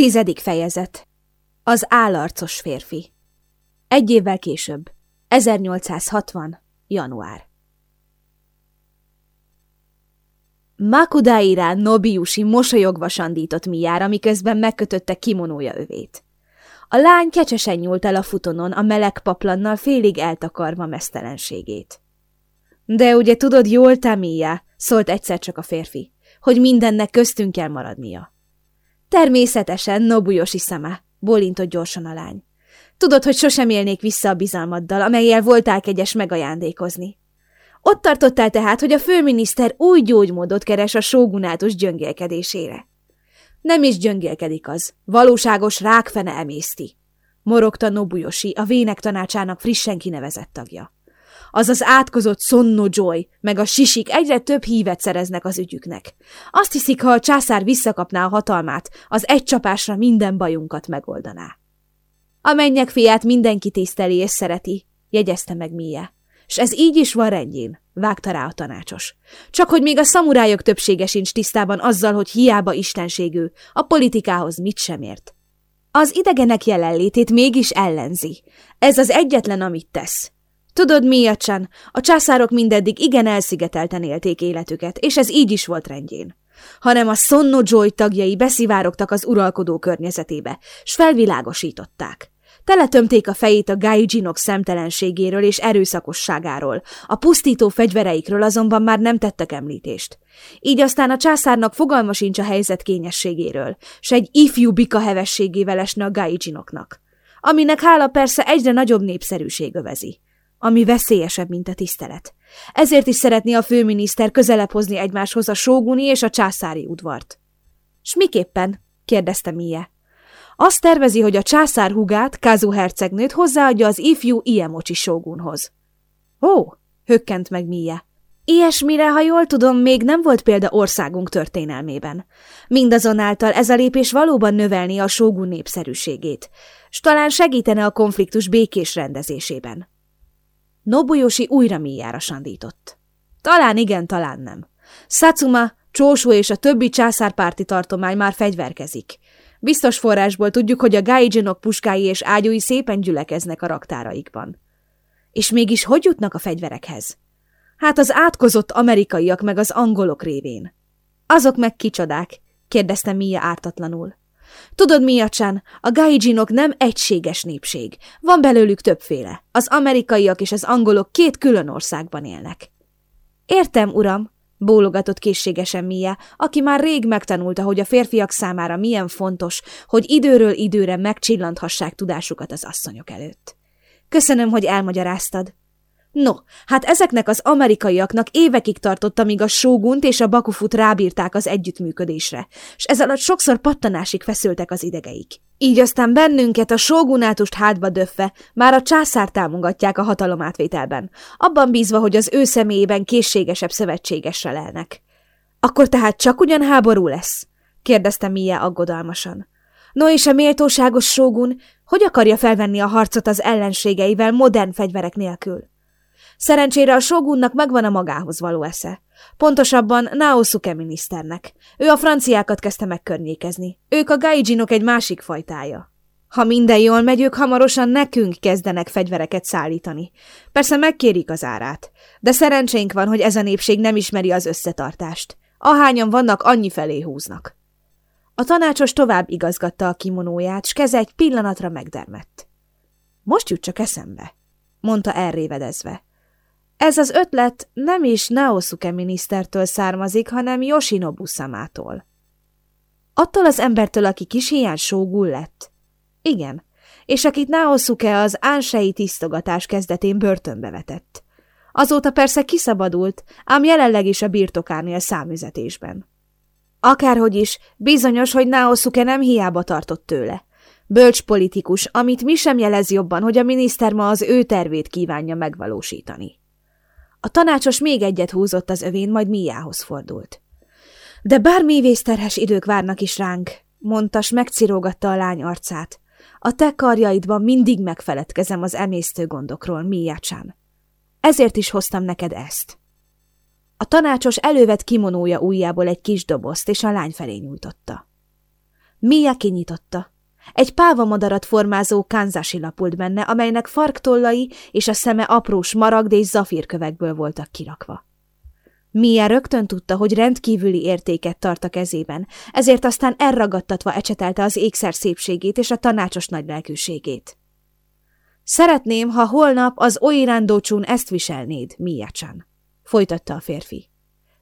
Tizedik fejezet. Az állarcos férfi. Egy évvel később. 1860. január. Makudaira Nobiusi mosolyogva sandított Miára, miközben megkötötte kimonója övét. A lány kecsesen nyúlt el a futonon, a meleg paplannal félig eltakarva mesztelenségét. De ugye tudod jól, Tamia, szólt egyszer csak a férfi, hogy mindennek köztünk kell maradnia. Természetesen, Nobuyoshi szeme, bólintott gyorsan a lány. Tudod, hogy sosem élnék vissza a bizalmaddal, amelyel voltál kegyes megajándékozni. Ott tartottál tehát, hogy a főminiszter új gyógymódot keres a sógunátus gyöngélkedésére. Nem is gyöngélkedik az, valóságos rákfene emészti, morogta Nobuyoshi, a vének tanácsának frissen kinevezett tagja. Az az átkozott Sonno Joy, meg a sisik egyre több hívet szereznek az ügyüknek. Azt hiszik, ha a császár visszakapná a hatalmát, az egy csapásra minden bajunkat megoldaná. A mennyek fiát mindenki tiszteli és szereti, jegyezte meg Mie. S ez így is van rendjén, vágta rá a tanácsos. Csak hogy még a szamurájok többsége sincs tisztában azzal, hogy hiába istenségű, a politikához mit sem ért. Az idegenek jelenlétét mégis ellenzi. Ez az egyetlen, amit tesz. Tudod, Miacsan, a császárok mindeddig igen elszigetelten élték életüket, és ez így is volt rendjén. Hanem a Sonno Joy tagjai beszivárogtak az uralkodó környezetébe, s felvilágosították. Teletömték a fejét a gaijinok szemtelenségéről és erőszakosságáról, a pusztító fegyvereikről azonban már nem tettek említést. Így aztán a császárnak fogalma sincs a helyzet kényességéről, s egy ifjú bika hevességével esne a gaijinoknak, aminek hála persze egyre nagyobb népszerűség övezi ami veszélyesebb, mint a tisztelet. Ezért is szeretné a főminiszter közelebb hozni egymáshoz a sóguni és a császári udvart. S miképpen? kérdezte Mie. Azt tervezi, hogy a császár hugát, Kazu hercegnőt hozzáadja az ifjú Iemocsi sógunhoz. Ó, hökkent meg Mie. Ilyesmire, ha jól tudom, még nem volt példa országunk történelmében. Mindazonáltal ez a lépés valóban növelni a sógun népszerűségét, s talán segítene a konfliktus békés rendezésében. Nobuyoshi újra mélyára sandított. Talán igen, talán nem. Satsuma, Csósó és a többi császárpárti tartomány már fegyverkezik. Biztos forrásból tudjuk, hogy a gaijinok puskái és ágyúi szépen gyülekeznek a raktáraikban. És mégis hogy jutnak a fegyverekhez? Hát az átkozott amerikaiak meg az angolok révén. Azok meg kicsodák? kérdezte Mia ártatlanul. Tudod, Miacsán, a gaijinok nem egységes népség. Van belőlük többféle. Az amerikaiak és az angolok két külön országban élnek. Értem, uram, bólogatott készségesen Mia, aki már rég megtanulta, hogy a férfiak számára milyen fontos, hogy időről időre megcsillanthassák tudásukat az asszonyok előtt. Köszönöm, hogy elmagyaráztad. No, hát ezeknek az amerikaiaknak évekig tartott, amíg a sógunt és a bakufut rábírták az együttműködésre, és ez alatt sokszor pattanásig feszültek az idegeik. Így aztán bennünket a sógunátust hátba döfve már a császár támogatják a hatalomátvételben, abban bízva, hogy az ő személyében készségesebb szövetségesre lelnek. Akkor tehát csak ugyan háború lesz? kérdezte Mia aggodalmasan. No és a méltóságos sógun hogy akarja felvenni a harcot az ellenségeivel modern fegyverek nélkül? Szerencsére a Shogunnak megvan a magához való esze. Pontosabban Naosuke miniszternek. Ő a franciákat kezdte megkörnyékezni. Ők a gaijinok egy másik fajtája. Ha minden jól megy, ők hamarosan nekünk kezdenek fegyvereket szállítani. Persze megkérik az árát. De szerencsénk van, hogy ez a népség nem ismeri az összetartást. Ahányan vannak, annyi felé húznak. A tanácsos tovább igazgatta a kimonóját, s keze egy pillanatra megdermett. Most jut csak eszembe, mondta elrévedezve. Ez az ötlet nem is Naosuke minisztertől származik, hanem Yoshinobu szamától. Attól az embertől, aki kis hiány sógul lett? Igen, és akit Naosuke az ánsei tisztogatás kezdetén börtönbe vetett. Azóta persze kiszabadult, ám jelenleg is a birtokánél számüzetésben. Akárhogy is, bizonyos, hogy Naosuke nem hiába tartott tőle. Bölcs politikus, amit mi sem jelez jobban, hogy a miniszter ma az ő tervét kívánja megvalósítani. A tanácsos még egyet húzott az övén, majd Miához fordult. De bármi vészterhes idők várnak is ránk, mondta, s megcirógatta a lány arcát. A te karjaidban mindig megfeledkezem az emésztő gondokról, Miácsán. Ezért is hoztam neked ezt. A tanácsos elővet kimonója ujjából egy kis dobozt, és a lány felé nyújtotta. Mia kinyitotta. Egy madarat formázó kanzási lapult benne, amelynek farktollai és a szeme apró smaragd és zafírkövekből voltak kirakva. Mia rögtön tudta, hogy rendkívüli értéket tart a kezében, ezért aztán elragadtatva ecsetelte az ékszer szépségét és a tanácsos nagy lelkűségét. Szeretném, ha holnap az Oirándócsún ezt viselnéd, Mia-chan, folytatta a férfi.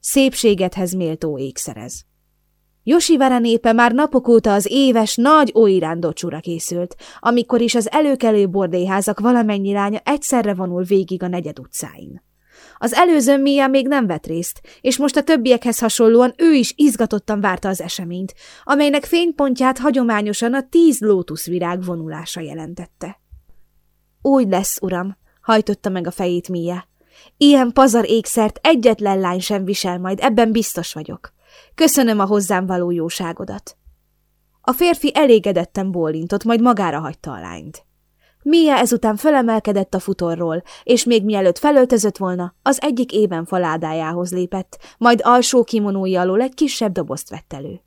Szépségedhez méltó ékszerez. Josivara népe már napok óta az éves nagy Oirándócsúra készült, amikor is az előkelő bordéházak valamennyi lánya egyszerre vonul végig a negyed utcáin. Az előző Mia még nem vett részt, és most a többiekhez hasonlóan ő is izgatottan várta az eseményt, amelynek fénypontját hagyományosan a tíz lótuszvirág vonulása jelentette. Úgy lesz, uram, hajtotta meg a fejét Mia. Ilyen pazar ékszert egyetlen lány sem visel majd, ebben biztos vagyok. Köszönöm a hozzám való jóságodat. A férfi elégedetten bólintott, majd magára hagyta a lányt. Mia ezután fölemelkedett a futorról, és még mielőtt felöltözött volna, az egyik ében faládájához lépett, majd alsó kimonói alól egy kisebb dobozt vett elő.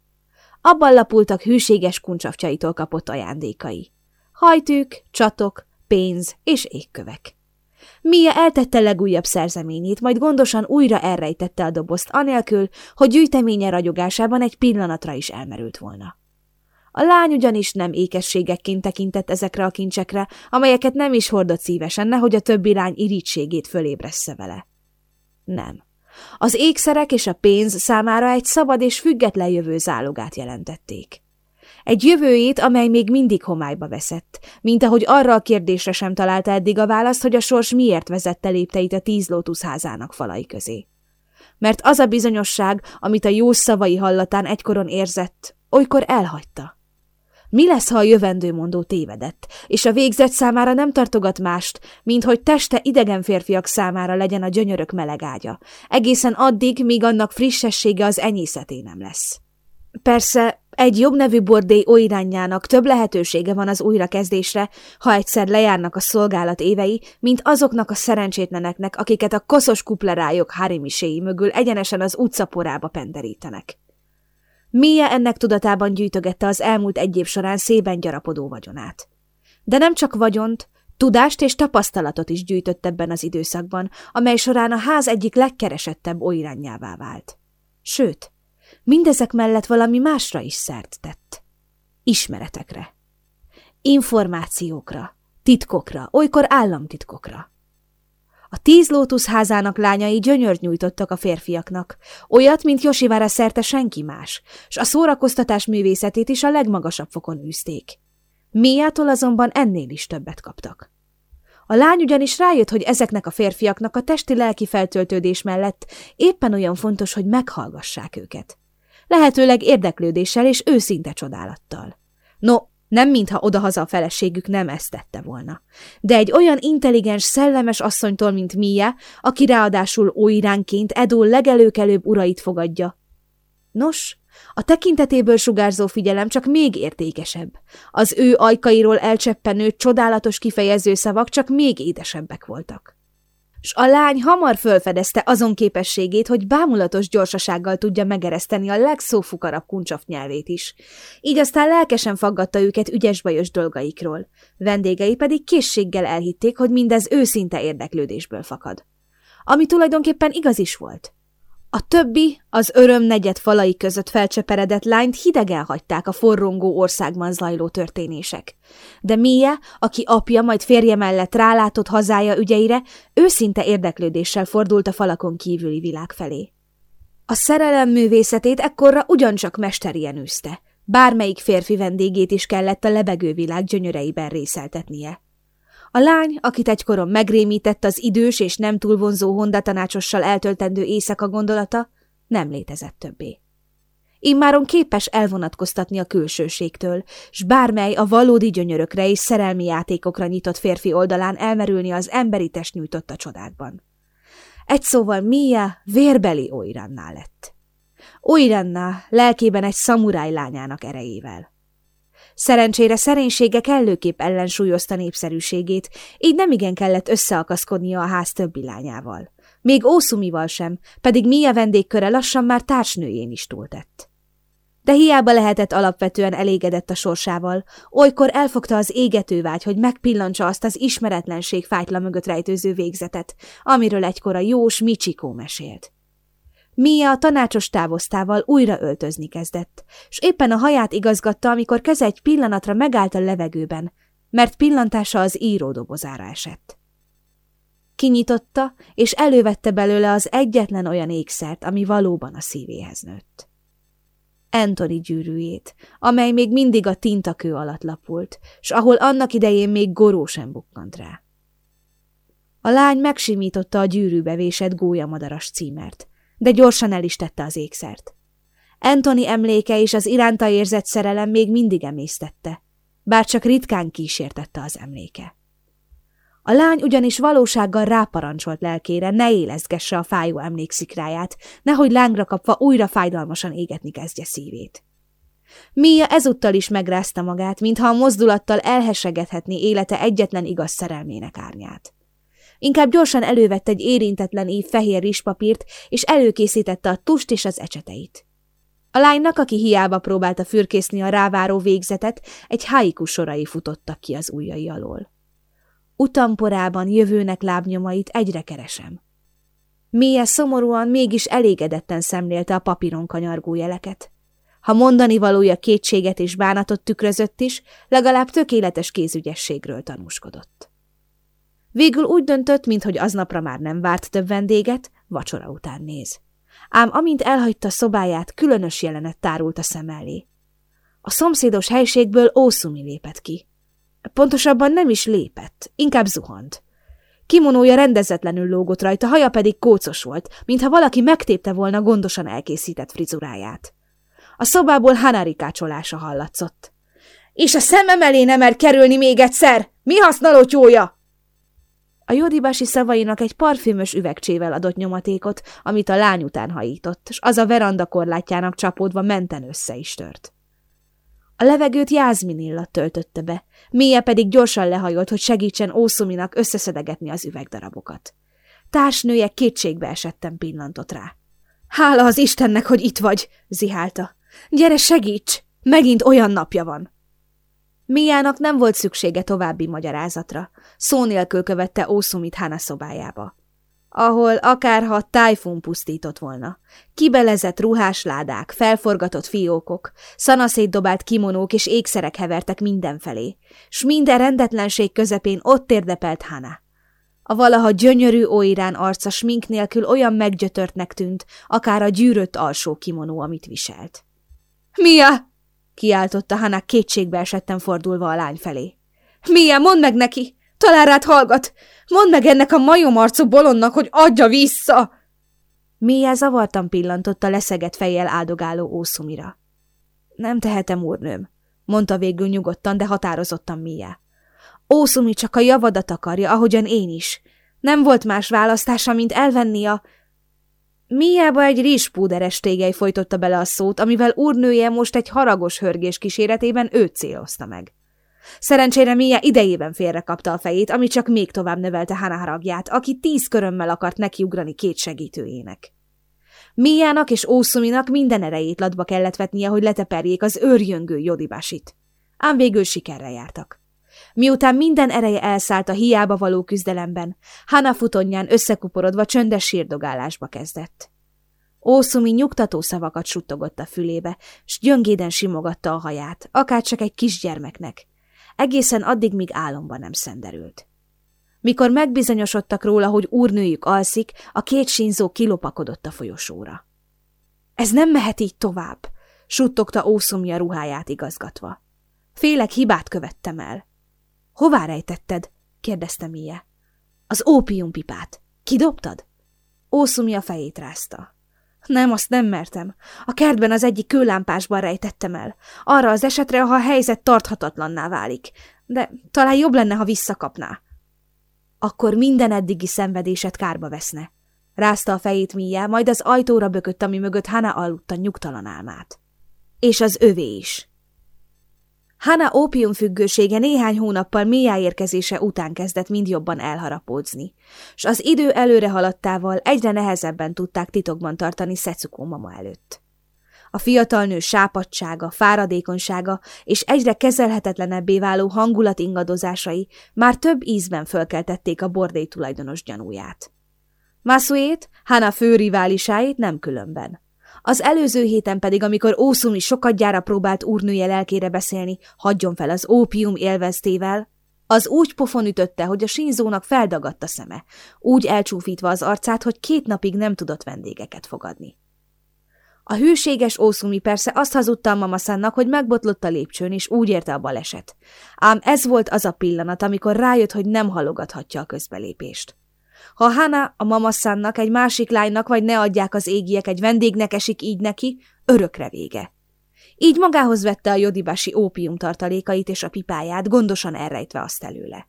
Abban lapultak hűséges kuncsavcsaitól kapott ajándékai. Hajtűk, csatok, pénz és égkövek. Mia eltette legújabb szerzeményét, majd gondosan újra elrejtette a dobozt, anélkül, hogy gyűjteménye ragyogásában egy pillanatra is elmerült volna. A lány ugyanis nem ékességekként tekintett ezekre a kincsekre, amelyeket nem is hordott szívesen, nehogy a többi lány irítségét fölébressze vele. Nem. Az ékszerek és a pénz számára egy szabad és független jövő zálogát jelentették. Egy jövőjét, amely még mindig homályba veszett, mint ahogy arra a kérdésre sem találta eddig a választ, hogy a sors miért vezette lépteit a tíz lótuszházának falai közé. Mert az a bizonyosság, amit a jó szavai hallatán egykoron érzett, olykor elhagyta. Mi lesz, ha a jövendőmondó tévedett, és a végzet számára nem tartogat mást, mint hogy teste idegen férfiak számára legyen a gyönyörök meleg ágya, egészen addig, míg annak frissessége az enyészeté nem lesz. Persze, egy jobb nevű bordély oirányának több lehetősége van az újrakezdésre, ha egyszer lejárnak a szolgálat évei, mint azoknak a szerencsétleneknek, akiket a koszos kuplerájok harimiséi mögül egyenesen az utcaporába penderítenek. Mia ennek tudatában gyűjtögette az elmúlt egy év során szében gyarapodó vagyonát. De nem csak vagyont, tudást és tapasztalatot is gyűjtött ebben az időszakban, amely során a ház egyik legkeresettebb oirányává vált. Sőt, mindezek mellett valami másra is szert tett. Ismeretekre. Információkra, titkokra, olykor államtitkokra. A tíz lótuszházának lányai gyönyört nyújtottak a férfiaknak, olyat, mint Josivára szerte senki más, s a szórakoztatás művészetét is a legmagasabb fokon űzték. Miától azonban ennél is többet kaptak. A lány ugyanis rájött, hogy ezeknek a férfiaknak a testi-lelki feltöltődés mellett éppen olyan fontos, hogy meghallgassák őket. Lehetőleg érdeklődéssel és őszinte csodálattal. No, nem mintha odahaza a feleségük nem ezt tette volna. De egy olyan intelligens, szellemes asszonytól, mint Mia, aki ráadásul óiránként Edo legelőkelőbb urait fogadja. Nos, a tekintetéből sugárzó figyelem csak még értékesebb. Az ő ajkairól elcseppenő, csodálatos kifejező szavak csak még édesebbek voltak s a lány hamar fölfedezte azon képességét, hogy bámulatos gyorsasággal tudja megereszteni a legszófukarabb kuncsaft nyelvét is. Így aztán lelkesen faggatta őket ügyes-bajos dolgaikról. Vendégei pedig készséggel elhitték, hogy mindez őszinte érdeklődésből fakad. Ami tulajdonképpen igaz is volt. A többi, az öröm negyed falai között felcseperedett lányt hidegen hagyták a forrongó országban zajló történések. De Mia, aki apja majd férje mellett rálátott hazája ügyeire, őszinte érdeklődéssel fordult a falakon kívüli világ felé. A szerelem művészetét ekkorra ugyancsak mesterien űzte, bármelyik férfi vendégét is kellett a lebegő világ gyönyöreiben részeltetnie. A lány, akit egykoron megrémített az idős és nem túl vonzó Honda tanácsossal eltöltendő éjszaka gondolata, nem létezett többé. Immáron képes elvonatkoztatni a külsőségtől, s bármely a valódi gyönyörökre és szerelmi játékokra nyitott férfi oldalán elmerülni az emberi test nyújtotta csodákban. Egy szóval Mia vérbeli Oiranná lett. Oiranná lelkében egy szamuráj lányának erejével. Szerencsére szerénysége kellőképp ellensúlyozta népszerűségét, így nemigen kellett összeakaszkodnia a ház többi lányával. Még Ószumival sem, pedig Mia vendégköre lassan már társnőjén is túltett. De hiába lehetett alapvetően elégedett a sorsával, olykor elfogta az égető vágy, hogy megpillantsa azt az ismeretlenség fájtla mögött rejtőző végzetet, amiről egykor a jós Michiko mesélt. Mia a tanácsos távoztával újra öltözni kezdett, és éppen a haját igazgatta, amikor keze egy pillanatra megállt a levegőben, mert pillantása az íródobozára esett. Kinyitotta, és elővette belőle az egyetlen olyan ékszert, ami valóban a szívéhez nőtt. Anthony gyűrűjét, amely még mindig a tintakő alatt lapult, s ahol annak idején még goró sem bukkant rá. A lány megsimította a gyűrűbe vésett gólyamadaras címert, de gyorsan el is tette az ékszert. Anthony emléke és az iránta érzett szerelem még mindig emésztette, bár csak ritkán kísértette az emléke. A lány ugyanis valósággal ráparancsolt lelkére, ne élezgesse a fájó emlékszikráját, nehogy lángra kapva újra fájdalmasan égetni kezdje szívét. Mia ezúttal is megrázta magát, mintha a mozdulattal elhesegethetné élete egyetlen igaz szerelmének árnyát. Inkább gyorsan elővett egy érintetlen év fehér rizspapírt, és előkészítette a tust és az ecseteit. A lánynak, aki hiába próbálta fürkészni a ráváró végzetet, egy haiku sorai futottak ki az ujjai alól. Utamporában jövőnek lábnyomait egyre keresem. Mie szomorúan, mégis elégedetten szemlélte a papíron kanyargó jeleket. Ha mondani valója kétséget és bánatot tükrözött is, legalább tökéletes kézügyességről tanúskodott. Végül úgy döntött, minthogy aznapra már nem várt több vendéget, vacsora után néz. Ám amint elhagyta szobáját, különös jelenet tárult a szem elé. A szomszédos helységből Ószumi lépett ki. Pontosabban nem is lépett, inkább zuhant. Kimonója rendezetlenül lógott rajta, haja pedig kócos volt, mintha valaki megtépte volna gondosan elkészített frizuráját. A szobából hanarikácsolása hallatszott. – És a szemem elé nem mer kerülni még egyszer! Mi használó tyója? A jódibási szavainak egy parfümös üvegcsével adott nyomatékot, amit a lány után hajított, és az a veranda korlátjának csapódva menten össze is tört. A levegőt Jászmin illat töltötte be, Mia pedig gyorsan lehajolt, hogy segítsen Ószuminak összeszedegetni az üvegdarabokat. Társnője kétségbe esettem pillantott rá. Hála az Istennek, hogy itt vagy, zihálta. Gyere, segíts! Megint olyan napja van. Miának nem volt szüksége további magyarázatra. Szó nélkül követte Ószumit Hana szobájába ahol akárha tájfun pusztított volna. Kibelezett ruhásládák, felforgatott fiókok, szanaszétdobált kimonók és ékszerek hevertek mindenfelé, s minden rendetlenség közepén ott érdepelt Hana. A valaha gyönyörű óirán arca smink nélkül olyan meggyötörtnek tűnt, akár a gyűrött alsó kimonó, amit viselt. – Mia! – kiáltotta Hana kétségbe esetten fordulva a lány felé. – Mia, mondd meg neki! Talán rád hallgat! Mondd meg ennek a majomarcú bolondnak, hogy adja vissza! Mia zavartan pillantott a leszegett fejjel áldogáló ószumira. Nem tehetem, úrnőm, mondta végül nyugodtan, de határozottan Mia. Ószumi csak a javadat akarja, ahogyan én is. Nem volt más választása, mint elvenni a... Miába egy rizspúderes tégely folytotta bele a szót, amivel úrnője most egy haragos hörgés kíséretében őt célozta meg. Szerencsére Mia idejében félrekapta a fejét, ami csak még tovább növelte Hana haragját, aki tíz körömmel akart nekiugrani két segítőjének. Miának és Ószuminak minden erejét latba kellett vetnie, hogy leteperjék az őrjöngő jodibásit. Ám végül sikerre jártak. Miután minden ereje elszállt a hiába való küzdelemben, Hana futonján összekuporodva csöndes sírdogálásba kezdett. Ószumi nyugtató szavakat suttogott a fülébe, s gyöngéden simogatta a haját, akárcsak egy kisgyermeknek, egészen addig, míg álomba nem szenderült. Mikor megbizonyosodtak róla, hogy úrnőjük alszik, a két sínzó kilopakodott a folyosóra. Ez nem mehet így tovább, suttogta Ószumja ruháját igazgatva. Félek hibát követtem el. Hová rejtetted? kérdezte Mie. Az ópiumpipát. Kidobtad? Ószumja fejét rázta. Nem, azt nem mertem. A kertben az egyik kőlámpásban rejtettem el. Arra az esetre, ha a helyzet tarthatatlanná válik. De talán jobb lenne, ha visszakapná. Akkor minden eddigi szenvedéset kárba veszne. Rázta a fejét Mia, majd az ajtóra bökött, ami mögött Hana aludta nyugtalan álmát. És az övé is. Hana ópiumfüggősége néhány hónappal Mia után kezdett mind jobban elharapódzni, s az idő előre haladtával egyre nehezebben tudták titokban tartani Szecukó mama előtt. A fiatal nő sápadsága, fáradékonysága és egyre kezelhetetlenebbé váló hangulat ingadozásai már több ízben fölkeltették a bordély tulajdonos gyanúját. Masuét, Hana fő riválisáit nem különben. Az előző héten pedig, amikor Ószumi sokadjára próbált úrnője lelkére beszélni, hagyjon fel az ópium élveztével, az úgy pofon ütötte, hogy a sínzónak feldagadt a szeme, úgy elcsúfítva az arcát, hogy két napig nem tudott vendégeket fogadni. A hűséges Ószumi persze azt hazudta a mamaszánnak, hogy megbotlott a lépcsőn, és úgy érte a baleset. Ám ez volt az a pillanat, amikor rájött, hogy nem halogathatja a közbelépést. Ha Hana a mamaszánnak, egy másik lánynak, vagy ne adják az égiek, egy vendégnek esik így neki, örökre vége. Így magához vette a jodibási ópium tartalékait és a pipáját, gondosan elrejtve azt előle.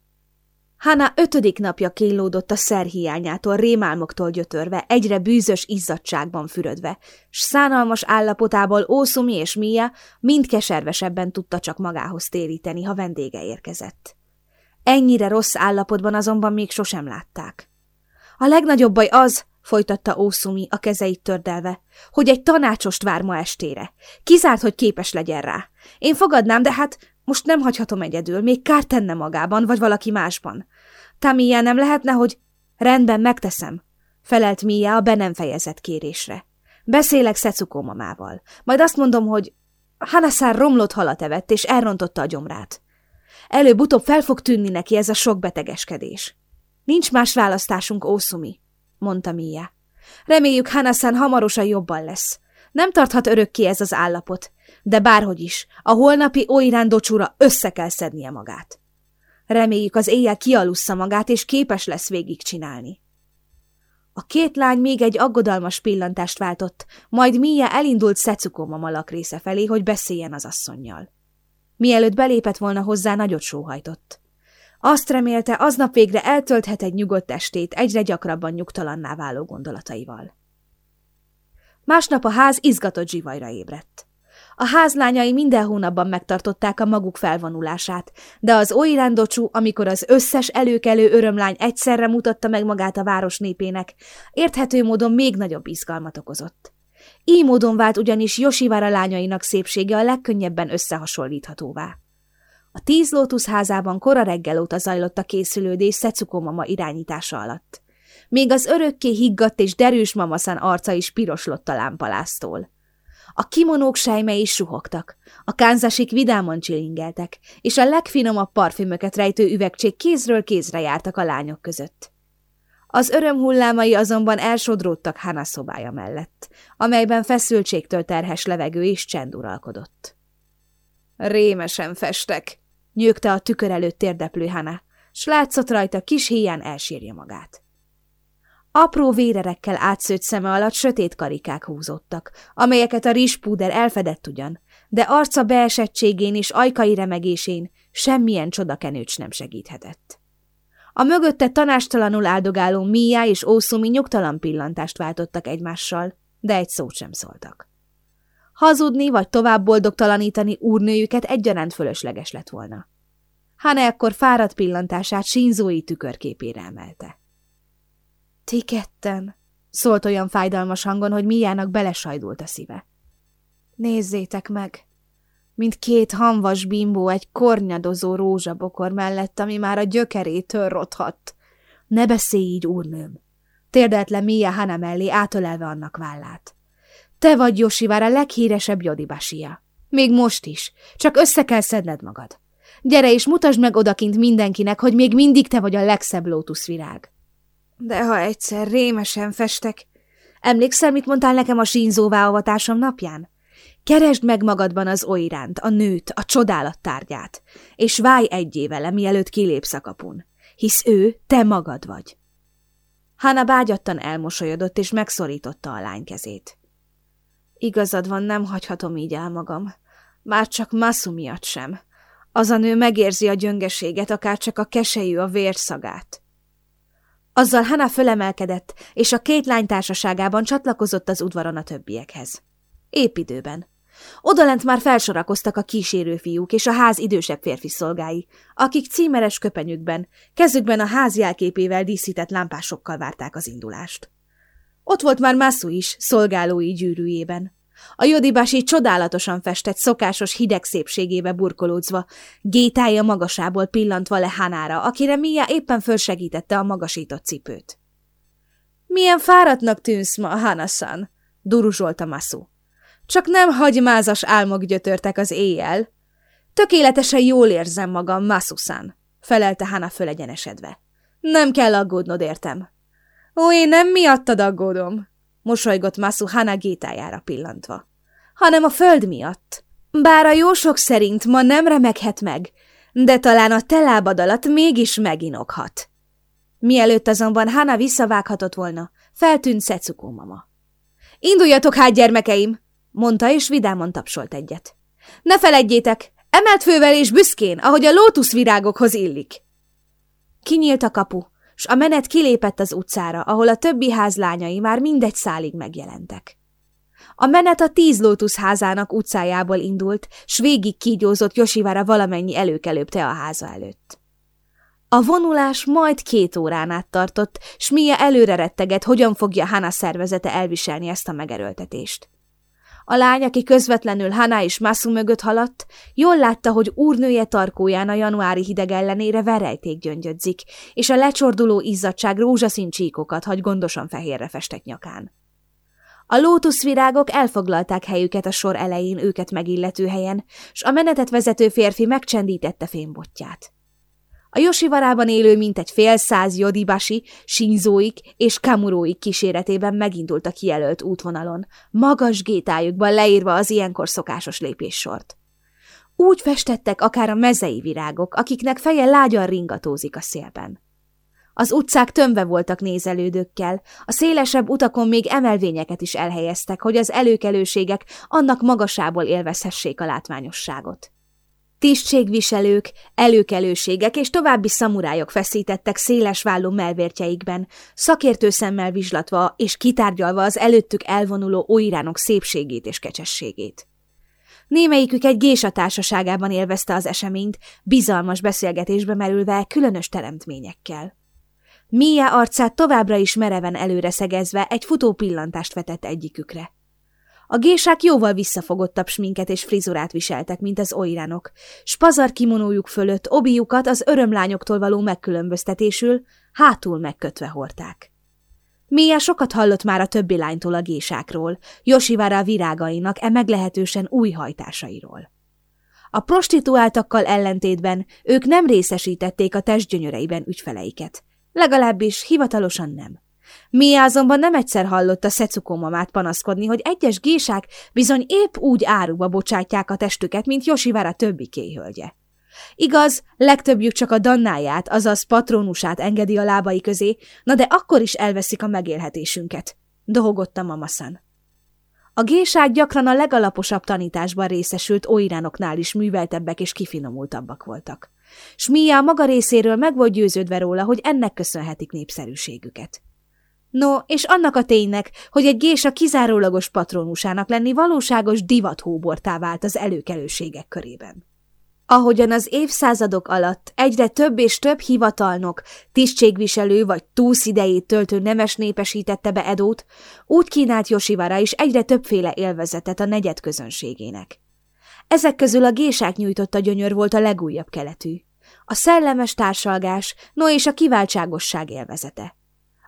Hana ötödik napja kínlódott a szerhiányától, rémálmoktól gyötörve, egyre bűzös izzadságban fürödve, s szánalmas állapotából Ószumi és Mia mind keservesebben tudta csak magához téríteni, ha vendége érkezett. Ennyire rossz állapotban azonban még sosem látták. A legnagyobb baj az, folytatta Ószumi a kezeit tördelve, hogy egy tanácsost vár ma estére. Kizárt, hogy képes legyen rá. Én fogadnám, de hát most nem hagyhatom egyedül, még kár tenne magában, vagy valaki másban. Tamia nem lehetne, hogy... Rendben, megteszem, felelt Mia a be nem fejezett kérésre. Beszélek Szecukó mamával. Majd azt mondom, hogy Hanaszár romlott halat evett, és elrontotta a gyomrát. Előbb-utóbb fel fog tűnni neki ez a sok betegeskedés. Nincs más választásunk, Ószumi, mondta Mia. Reméljük Hanasan hamarosan jobban lesz. Nem tarthat örökké ez az állapot, de bárhogy is, a holnapi Oirán docsúra össze kell szednie magát. Reméljük az éjjel kialussza magát, és képes lesz végigcsinálni. A két lány még egy aggodalmas pillantást váltott, majd Mia elindult Szecukó mama lakrésze felé, hogy beszéljen az asszonnyal. Mielőtt belépett volna hozzá, nagyot sóhajtott. Azt remélte, aznap végre eltölthet egy nyugodt estét egyre gyakrabban nyugtalanná váló gondolataival. Másnap a ház izgatott zsivajra ébredt. A házlányai minden hónapban megtartották a maguk felvonulását, de az oirándocsú, amikor az összes előkelő örömlány egyszerre mutatta meg magát a város népének, érthető módon még nagyobb izgalmat okozott. Így módon vált ugyanis Josivára lányainak szépsége a legkönnyebben összehasonlíthatóvá. A tíz lótusz házában kora reggel óta zajlott a készülődés Szecukó mama irányítása alatt. Még az örökké higgadt és derűs mamaszán arca is piroslott a lámpaláztól. A kimonók sejmei suhogtak, a kánzasik vidámon csilingeltek, és a legfinomabb parfümöket rejtő üvegcsék kézről kézre jártak a lányok között. Az öröm hullámai azonban elsodródtak Hana szobája mellett, amelyben feszültségtől terhes levegő és csend uralkodott. Rémesen festek, nyögte a tükör előtt térdeplő Hana, s látszott rajta kis híján elsírja magát. Apró vérerekkel átszőtt szeme alatt sötét karikák húzódtak, amelyeket a rizspúder elfedett ugyan, de arca beesettségén és ajkai remegésén semmilyen csodakenőcs nem segíthetett. A mögötte tanástalanul áldogáló Mia és Ószumi nyugtalan pillantást váltottak egymással, de egy szót sem szóltak. Hazudni vagy tovább boldogtalanítani úrnőjüket egyaránt fölösleges lett volna. Hane ekkor fáradt pillantását sínzói tükörképére emelte. – Ti ketten! – szólt olyan fájdalmas hangon, hogy Miának belesajdult a szíve. – Nézzétek meg! Mint két hamvas bimbó egy kornyadozó rózsabokor mellett, ami már a gyökerétől rothadt. Ne beszélj így, úrnőm! Térdelt le Mia Hana mellé, átölelve annak vállát. Te vagy Josivár a leghíresebb jodibasia. Még most is. Csak össze kell szedned magad. Gyere és mutasd meg odakint mindenkinek, hogy még mindig te vagy a legszebb lótuszvirág. De ha egyszer rémesen festek... Emlékszel, mit mondtál nekem a sínzóvá avatásom napján? Keresd meg magadban az oiránt, a nőt, a csodálat tárgyát, és válj egyé vele, mielőtt kilépsz a kapun, hisz ő te magad vagy. Hána bágyattan elmosolyodott, és megszorította a lány kezét. Igazad van, nem hagyhatom így el magam. Már csak Masu miatt sem. Az a nő megérzi a gyöngeséget, akár csak a kesejű a vérszagát. Azzal Hana fölemelkedett, és a két lány társaságában csatlakozott az udvaron a többiekhez. Épp időben. Odalent már felsorakoztak a kísérő fiúk és a ház idősebb férfi szolgái, akik címeres köpenyükben, kezükben a ház jelképével díszített lámpásokkal várták az indulást. Ott volt már Masu is, szolgálói gyűrűjében. A jodibási csodálatosan festett, szokásos hideg szépségébe burkolódzva, gétája magasából pillantva le Hanára, akire Mia éppen fölsegítette a magasított cipőt. Milyen fáradtnak tűnsz ma, Hanasan, duruzsolta Masu. Csak nem hagymázas álmok gyötörtek az éjjel. Tökéletesen jól érzem magam, Masusan, felelte Hana fölegyenesedve. Nem kell aggódnod, értem. Ó, én nem miattad aggódom, mosolygott Masu Hana gétájára pillantva, hanem a föld miatt. Bár a jósok szerint ma nem remeghet meg, de talán a te lábad alatt mégis meginokhat. Mielőtt azonban Hana visszavághatott volna, feltűnt Szecukó mama. Induljatok hát, gyermekeim! mondta, és vidáman tapsolt egyet. Ne feledjétek, emelt fővel és büszkén, ahogy a lótuszvirágokhoz illik. Kinyílt a kapu, s a menet kilépett az utcára, ahol a többi ház lányai már mindegy szálig megjelentek. A menet a tíz lótuszházának utcájából indult, s végig kígyózott Josivára valamennyi előkelőbb háza előtt. A vonulás majd két órán át tartott, s Mia előre retteget, hogyan fogja Hana szervezete elviselni ezt a megerőltetést. A lány, aki közvetlenül Hana és Masu mögött haladt, jól látta, hogy úrnője tarkóján a januári hideg ellenére verejték gyöngyödzik, és a lecsorduló izzadság rózsaszín csíkokat hagy gondosan fehérre festett nyakán. A lótuszvirágok elfoglalták helyüket a sor elején őket megillető helyen, s a menetet vezető férfi megcsendítette fémbotját. A Josivarában élő mintegy fél száz jodibasi, sinzóik és kamuróik kíséretében megindult a kijelölt útvonalon, magas gétájukban leírva az ilyenkor szokásos lépéssort. Úgy festettek akár a mezei virágok, akiknek feje lágyan ringatózik a szélben. Az utcák tömve voltak nézelődőkkel, a szélesebb utakon még emelvényeket is elhelyeztek, hogy az előkelőségek annak magasából élvezhessék a látványosságot. Tisztségviselők, előkelőségek és további szamurájok feszítettek széles válló melvértjeikben, szakértő szemmel vizslatva és kitárgyalva az előttük elvonuló oiránok szépségét és kecsességét. Némelyikük egy gésa társaságában élvezte az eseményt, bizalmas beszélgetésbe merülve különös teremtményekkel. Mia arcát továbbra is mereven előre szegezve egy futó pillantást vetett egyikükre. A gésák jóval visszafogottabb sminket és frizurát viseltek, mint az oiránok, s pazar kimonójuk fölött obiukat az örömlányoktól való megkülönböztetésül hátul megkötve hordták. Mia sokat hallott már a többi lánytól a gésákról, Josivára virágainak e meglehetősen új hajtásairól. A prostituáltakkal ellentétben ők nem részesítették a testgyönyöreiben ügyfeleiket, legalábbis hivatalosan nem. Mia azonban nem egyszer hallotta Szecukó mamát panaszkodni, hogy egyes gésák bizony épp úgy áruba bocsátják a testüket, mint Josivara többi kéhölgye. Igaz, legtöbbjük csak a dannáját, azaz patronusát engedi a lábai közé, na de akkor is elveszik a megélhetésünket, dohogott a mamaszan. A gésák gyakran a legalaposabb tanításban részesült oiránoknál is műveltebbek és kifinomultabbak voltak. S Mia maga részéről meg volt győződve róla, hogy ennek köszönhetik népszerűségüket. No, és annak a ténynek, hogy egy gésa kizárólagos patronusának lenni valóságos divathóbortá vált az előkelőségek körében. Ahogyan az évszázadok alatt egyre több és több hivatalnok, tisztségviselő vagy túsz idejét töltő nemes népesítette be Edót, úgy kínált Josivara is egyre többféle élvezetet a negyed közönségének. Ezek közül a gésák nyújtotta gyönyör volt a legújabb keletű. A szellemes társalgás, no és a kiváltságosság élvezete.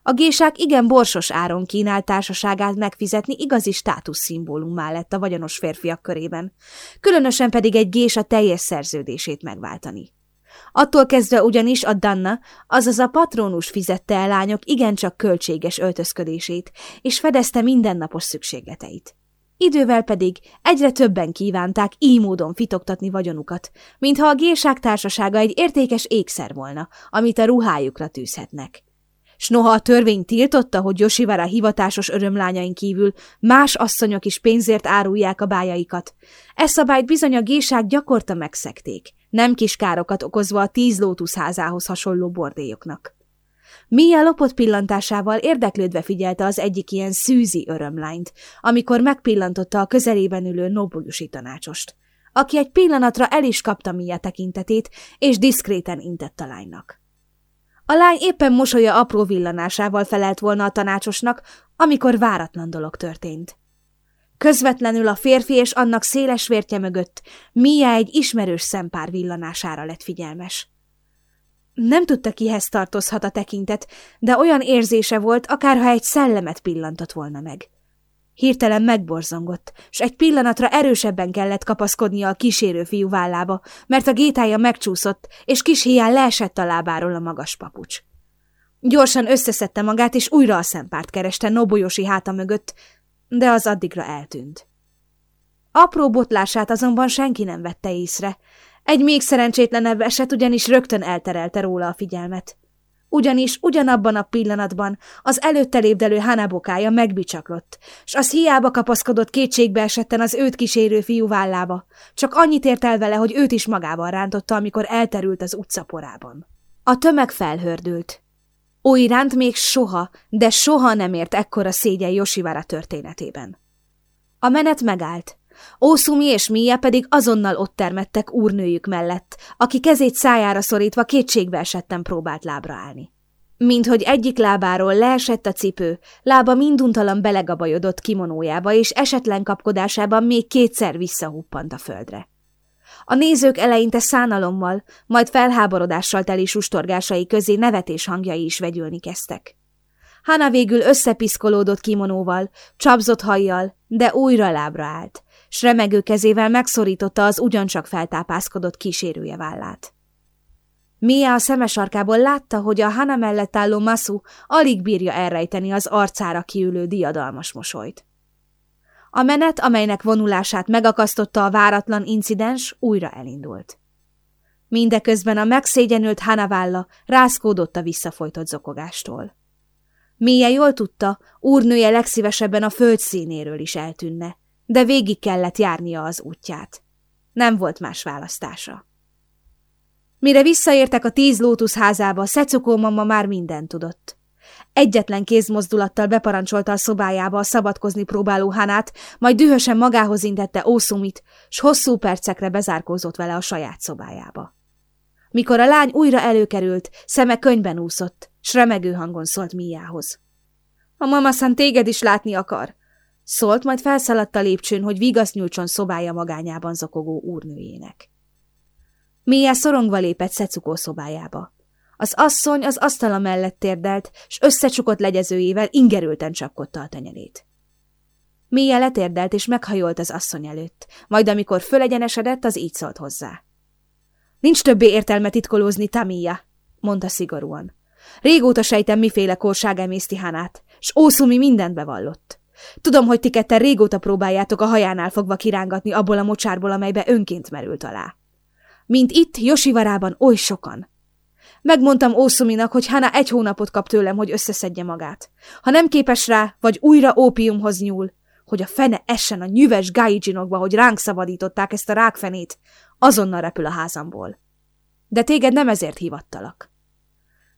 A gésák igen borsos áron kínált társaságát megfizetni igazi státuszszimbólummá lett a vagyonos férfiak körében, különösen pedig egy gésa teljes szerződését megváltani. Attól kezdve ugyanis a Danna, azaz a patronus fizette el lányok igencsak költséges öltözködését, és fedezte mindennapos szükségleteit. Idővel pedig egyre többen kívánták így módon fitoktatni vagyonukat, mintha a gésák társasága egy értékes ékszer volna, amit a ruhájukra tűzhetnek. S noha a törvény tiltotta, hogy Josivara hivatásos örömlányain kívül más asszonyok is pénzért árulják a bájaikat, e szabályt bizony a gésák gyakorta megszekték, nem kis károkat okozva a tíz lótuszházához hasonló bordélyoknak. Mia lopott pillantásával érdeklődve figyelte az egyik ilyen szűzi örömlányt, amikor megpillantotta a közelében ülő nobulusi tanácsost, aki egy pillanatra el is kapta Mia tekintetét, és diszkréten intett a lánynak. A lány éppen mosolya apró villanásával felelt volna a tanácsosnak, amikor váratlan dolog történt. Közvetlenül a férfi és annak széles vértje mögött Mia egy ismerős szempár villanására lett figyelmes. Nem tudta, kihez tartozhat a tekintet, de olyan érzése volt, akárha egy szellemet pillantott volna meg. Hirtelen megborzongott, s egy pillanatra erősebben kellett kapaszkodnia a kísérő fiú vállába, mert a gétája megcsúszott, és kis hián leesett a lábáról a magas papucs. Gyorsan összeszedte magát, és újra a szempárt kereste Nobolyosi háta mögött, de az addigra eltűnt. Apró botlását azonban senki nem vette észre. Egy még szerencsétlenebb eset ugyanis rögtön elterelte róla a figyelmet. Ugyanis ugyanabban a pillanatban az előtte lépdelő Hanabokája megbicsaklott, s az hiába kapaszkodott kétségbe esetten az őt kísérő fiú vállába, csak annyit ért el vele, hogy őt is magával rántotta, amikor elterült az utcaporában. A tömeg felhördült. Ó iránt még soha, de soha nem ért ekkora szégyen Josivara történetében. A menet megállt. Ószumi és Mia pedig azonnal ott termettek úrnőjük mellett, aki kezét szájára szorítva kétségbe esetten próbált lábra állni. Mint hogy egyik lábáról leesett a cipő, lába minduntalan belegabajodott kimonójába, és esetlen kapkodásában még kétszer visszahuppant a földre. A nézők eleinte szánalommal, majd felháborodással teli sustorgásai közé nevetés hangjai is vegyülni kezdtek. Hana végül összepiszkolódott kimonóval, csapzott hajjal, de újra lábra állt, s remegő kezével megszorította az ugyancsak feltápászkodott kísérője vállát. Mia a szemesarkából látta, hogy a Hana mellett álló Masu alig bírja elrejteni az arcára kiülő diadalmas mosolyt. A menet, amelynek vonulását megakasztotta a váratlan incidens, újra elindult. Mindeközben a megszégyenült Hanaválla rászkódott a visszafolytott zokogástól. Mélye jól tudta, úrnője legszívesebben a föld színéről is eltűnne, de végig kellett járnia az útját. Nem volt más választása. Mire visszaértek a tíz lótusz házába, Szecukó mama már mindent tudott. Egyetlen kézmozdulattal beparancsolta a szobájába a szabadkozni próbáló Hanát, majd dühösen magához intette Ószumit, s hosszú percekre bezárkózott vele a saját szobájába. Mikor a lány újra előkerült, szeme könyben úszott, s remegő hangon szólt Miához. A mamaszán téged is látni akar. Szólt, majd felszaladt a lépcsőn, hogy vigasz nyújtson szobája magányában zokogó úrnőjének. Mia szorongva lépett Szecukó szobájába. Az asszony az asztala mellett térdelt, s összecsukott legyezőjével ingerülten csapkodta a tenyerét. Mia letérdelt és meghajolt az asszony előtt, majd amikor fölegyenesedett, az így szólt hozzá. Nincs többé értelme titkolózni, Tamia, mondta szigorúan. Régóta sejtem, miféle korság emészti Hanát, s Ószumi mindent bevallott. Tudom, hogy ti ketten régóta próbáljátok a hajánál fogva kirángatni abból a mocsárból, amelybe önként merült alá. Mint itt, Josivarában oly sokan. Megmondtam Ószuminak, hogy Hana egy hónapot kap tőlem, hogy összeszedje magát. Ha nem képes rá, vagy újra ópiumhoz nyúl, hogy a fene essen a nyüves gaijinokba, hogy ránk szabadították ezt a rákfenét, azonnal repül a házamból. De téged nem ezért hívattalak.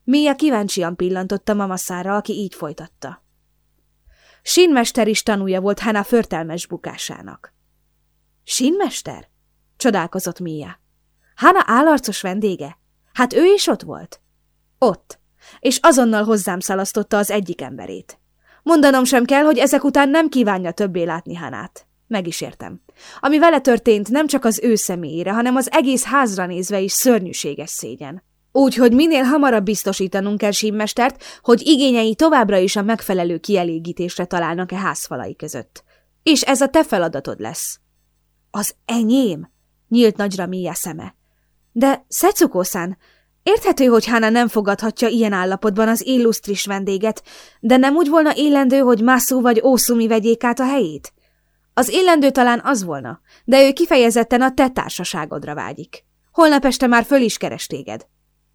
Mia kíváncsian pillantotta mamaszára, aki így folytatta. Sinmester is tanúja volt Hana förtelmes bukásának. Sinmester? Csodálkozott Mia. Hana állarcos vendége? Hát ő is ott volt? Ott. És azonnal hozzám szalasztotta az egyik emberét. Mondanom sem kell, hogy ezek után nem kívánja többé látni Hanát. Meg is értem. Ami vele történt, nem csak az ő személyére, hanem az egész házra nézve is szörnyűséges szégyen. Úgyhogy minél hamarabb biztosítanunk kell símmestert, hogy igényei továbbra is a megfelelő kielégítésre találnak-e házfalai között. És ez a te feladatod lesz. Az enyém? Nyílt nagyra Mia szeme. De Szecukószán, érthető, hogy Hána nem fogadhatja ilyen állapotban az illusztris vendéget, de nem úgy volna élendő, hogy Masu vagy Ószumi vegyék át a helyét? Az élendő talán az volna, de ő kifejezetten a te társaságodra vágyik. Holnap este már föl is keres téged.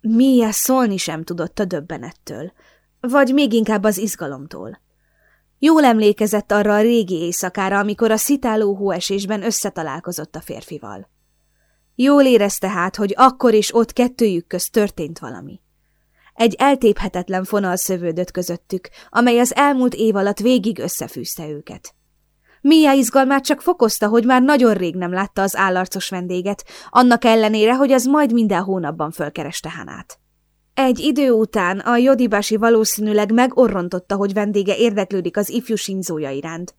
Mia szólni sem tudott a döbbenettől, vagy még inkább az izgalomtól. Jól emlékezett arra a régi éjszakára, amikor a szitáló hóesésben összetalálkozott a férfival. Jól érezte hát, hogy akkor is ott kettőjük közt történt valami. Egy eltéphetetlen fonal szövődött közöttük, amely az elmúlt év alatt végig összefűzte őket. Mia izgalmát csak fokozta, hogy már nagyon rég nem látta az állarcos vendéget, annak ellenére, hogy az majd minden hónapban fölkereste Hanát. Egy idő után a Jodibási valószínűleg megorrontotta, hogy vendége érdeklődik az ifjú sinzója iránt.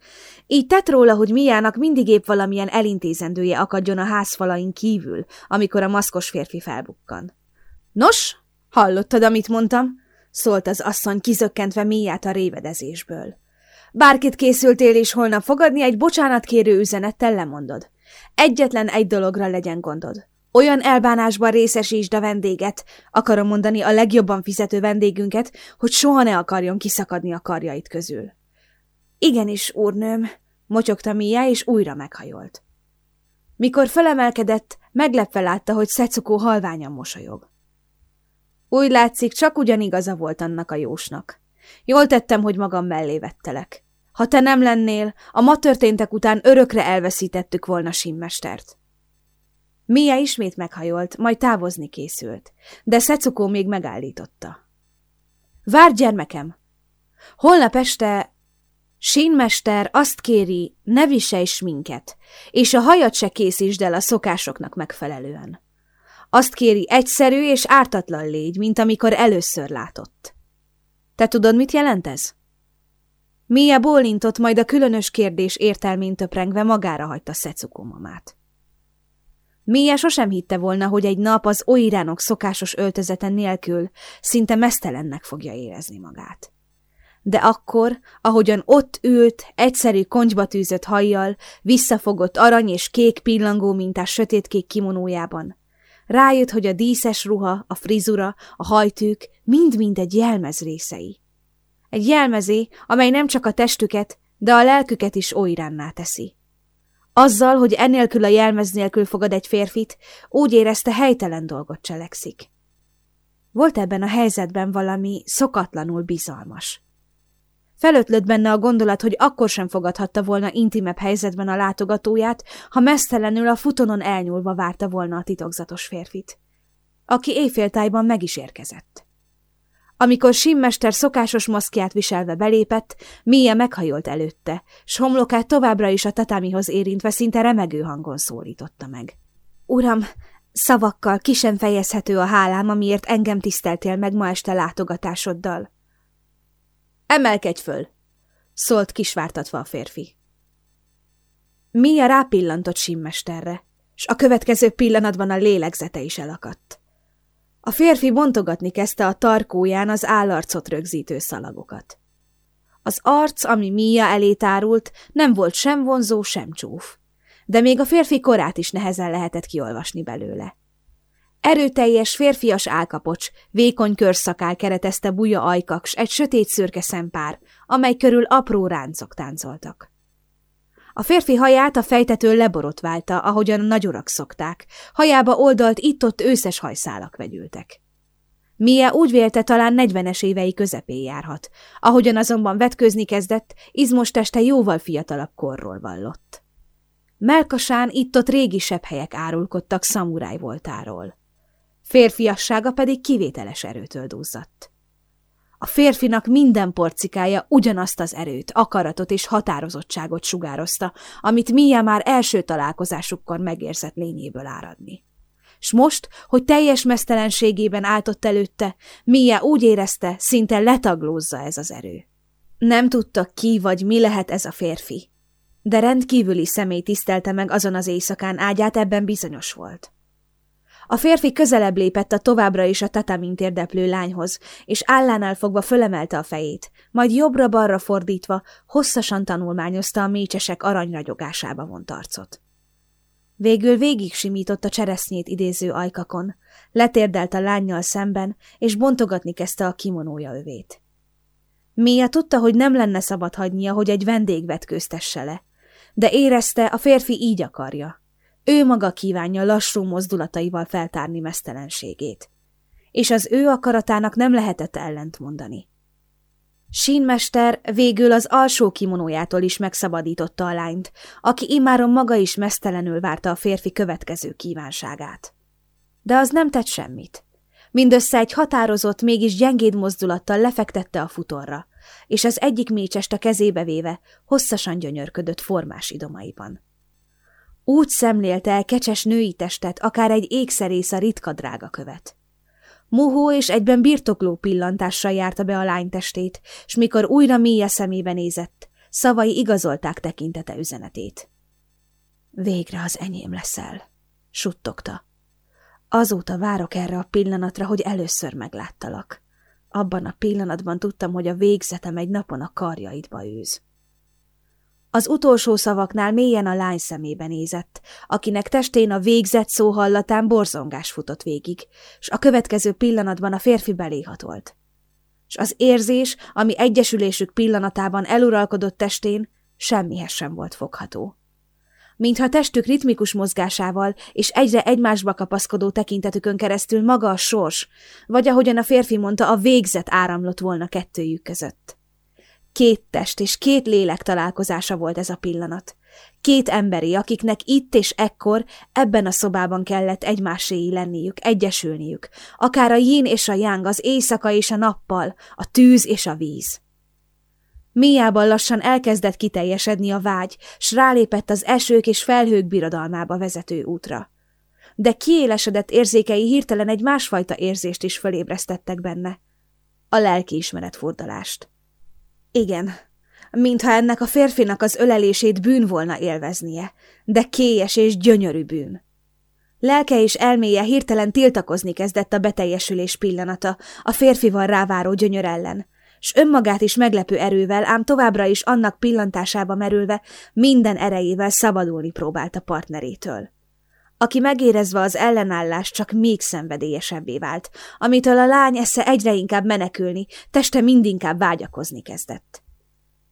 Így tett róla, hogy Miának mindig épp valamilyen elintézendője akadjon a házfalain kívül, amikor a maszkos férfi felbukkan. Nos, hallottad, amit mondtam? szólt az asszony kizökkentve Miát a révedezésből. Bárkit készültél is holnap fogadni, egy bocsánatkérő üzenettel lemondod. Egyetlen egy dologra legyen gondod. Olyan elbánásban részesítsd a vendéget, akarom mondani a legjobban fizető vendégünket, hogy soha ne akarjon kiszakadni a karjait közül. Igenis, úrnőm, motyogta Mia, és újra meghajolt. Mikor felemelkedett, meglepve látta, hogy Szecukó halványan mosolyog. Úgy látszik, csak ugyanigaza volt annak a jósnak. Jól tettem, hogy magam mellé vettelek. Ha te nem lennél, a ma történtek után örökre elveszítettük volna Simmestert. Mia ismét meghajolt, majd távozni készült, de Szecukó még megállította. Várj, gyermekem! Holnap este Sínmester azt kéri, ne viselj minket, és a hajat se készítsd el a szokásoknak megfelelően. Azt kéri, egyszerű és ártatlan légy, mint amikor először látott. Te tudod, mit jelent ez? Mia bólintott, majd a különös kérdés értelmén töprengve magára hagyta Szecukó mamát. Mia sosem hitte volna, hogy egy nap az oiránok szokásos öltözeten nélkül szinte mesztelennek fogja érezni magát. De akkor, ahogyan ott ült, egyszerű koncsba tűzött hajjal, visszafogott arany és kék pillangó mintás sötétkék kimonójában, rájött, hogy a díszes ruha, a frizura, a hajtűk mind-mind egy jelmez részei. Egy jelmezé, amely nem csak a testüket, de a lelküket is oiránná teszi. Azzal, hogy ennélkül a jelmez nélkül fogad egy férfit, úgy érezte helytelen dolgot cselekszik. Volt ebben a helyzetben valami szokatlanul bizalmas. Felötlött benne a gondolat, hogy akkor sem fogadhatta volna intimebb helyzetben a látogatóját, ha mesztelenül a futonon elnyúlva várta volna a titokzatos férfit, aki éjféltájban meg is érkezett. Amikor Simmester szokásos maszkját viselve belépett, Mia meghajolt előtte, s homlokát továbbra is a tatámihoz érintve szinte remegő hangon szólította meg. Uram, szavakkal ki sem fejezhető a hálám, amiért engem tiszteltél meg ma este látogatásoddal. Emelkedj föl! szólt kisvártatva a férfi. Mia rápillantott Simmesterre, s a következő pillanatban a lélegzete is elakadt. A férfi bontogatni kezdte a tarkóján az állarcot rögzítő szalagokat. Az arc, ami Mia elé tárult, nem volt sem vonzó, sem csúf, de még a férfi korát is nehezen lehetett kiolvasni belőle. Erőteljes, férfias álkapocs, vékony körszakál keretezte buja ajkak, s egy sötét szürke szempár, amely körül apró ráncok táncoltak. A férfi haját a fejtetől leborotválta, ahogyan a nagyurak szokták. Hajába oldalt itt-ott őszes hajszálak vegyültek. Mia úgy vélte talán negyvenes évei közepén járhat, ahogyan azonban vetkőzni kezdett, izmos teste jóval fiatalabb korról vallott. Melkasán itt-ott régi helyek árulkodtak szamuráj voltáról. Férfiassága pedig kivételes erőtől dúzzadt. A férfinak minden porcikája ugyanazt az erőt, akaratot és határozottságot sugározta, amit Mia már első találkozásukkor megérzett lényéből áradni. S most, hogy teljes mesztelenségében álltott előtte, Mia úgy érezte, szinte letaglózza ez az erő. Nem tudta ki vagy mi lehet ez a férfi, de rendkívüli személy tisztelte meg azon az éjszakán ágyát, ebben bizonyos volt. A férfi közelebb lépett a továbbra is a tatamint érdeplő lányhoz, és állánál fogva fölemelte a fejét, majd jobbra-balra fordítva hosszasan tanulmányozta a mécsesek aranyragyogásába vont arcot. Végül végig simított a cseresznyét idéző ajkakon, letérdelt a lányjal szemben, és bontogatni kezdte a kimonója övét. Mia tudta, hogy nem lenne szabad hagynia, hogy egy vendég vetkőztesse le, de érezte, a férfi így akarja, ő maga kívánja lassú mozdulataival feltárni mesztelenségét, és az ő akaratának nem lehetett ellent mondani. Sínmester végül az alsó kimonójától is megszabadította a lányt, aki imáron maga is mesztelenül várta a férfi következő kívánságát. De az nem tett semmit. Mindössze egy határozott, mégis gyengéd mozdulattal lefektette a futorra, és az egyik mécsest a kezébe véve hosszasan gyönyörködött formás idomaiban. Úgy szemlélte el kecses női testet, akár egy ékszerész a ritka drága követ. Mohó és egyben birtokló pillantással járta be a lány testét, s mikor újra mélye szemébe nézett, szavai igazolták tekintete üzenetét. Végre az enyém leszel, suttogta. Azóta várok erre a pillanatra, hogy először megláttalak. Abban a pillanatban tudtam, hogy a végzetem egy napon a karjaidba űz. Az utolsó szavaknál mélyen a lány szemébe nézett, akinek testén a végzett szó hallatán borzongás futott végig, s a következő pillanatban a férfi beléhatolt. S az érzés, ami egyesülésük pillanatában eluralkodott testén, semmihez sem volt fogható. Mintha testük ritmikus mozgásával és egyre egymásba kapaszkodó tekintetükön keresztül maga a sors, vagy ahogyan a férfi mondta, a végzet áramlott volna kettőjük között. Két test és két lélek találkozása volt ez a pillanat. Két emberi, akiknek itt és ekkor ebben a szobában kellett egymáséi lenniük, egyesülniük, akár a jén és a jáng, az éjszaka és a nappal, a tűz és a víz. Mélyában lassan elkezdett kiteljesedni a vágy, s rálépett az esők és felhők birodalmába vezető útra. De kiélesedett érzékei hirtelen egy másfajta érzést is fölébresztettek benne. A lelkiismeret fordalást. Igen, mintha ennek a férfinak az ölelését bűn volna élveznie, de kélyes és gyönyörű bűn. Lelke és elméje hirtelen tiltakozni kezdett a beteljesülés pillanata, a férfival ráváró gyönyör ellen, s önmagát is meglepő erővel, ám továbbra is annak pillantásába merülve minden erejével szabadulni próbált a partnerétől aki megérezve az ellenállást csak még szenvedélyesebbé vált, amitől a lány esze egyre inkább menekülni, teste mindinkább vágyakozni kezdett.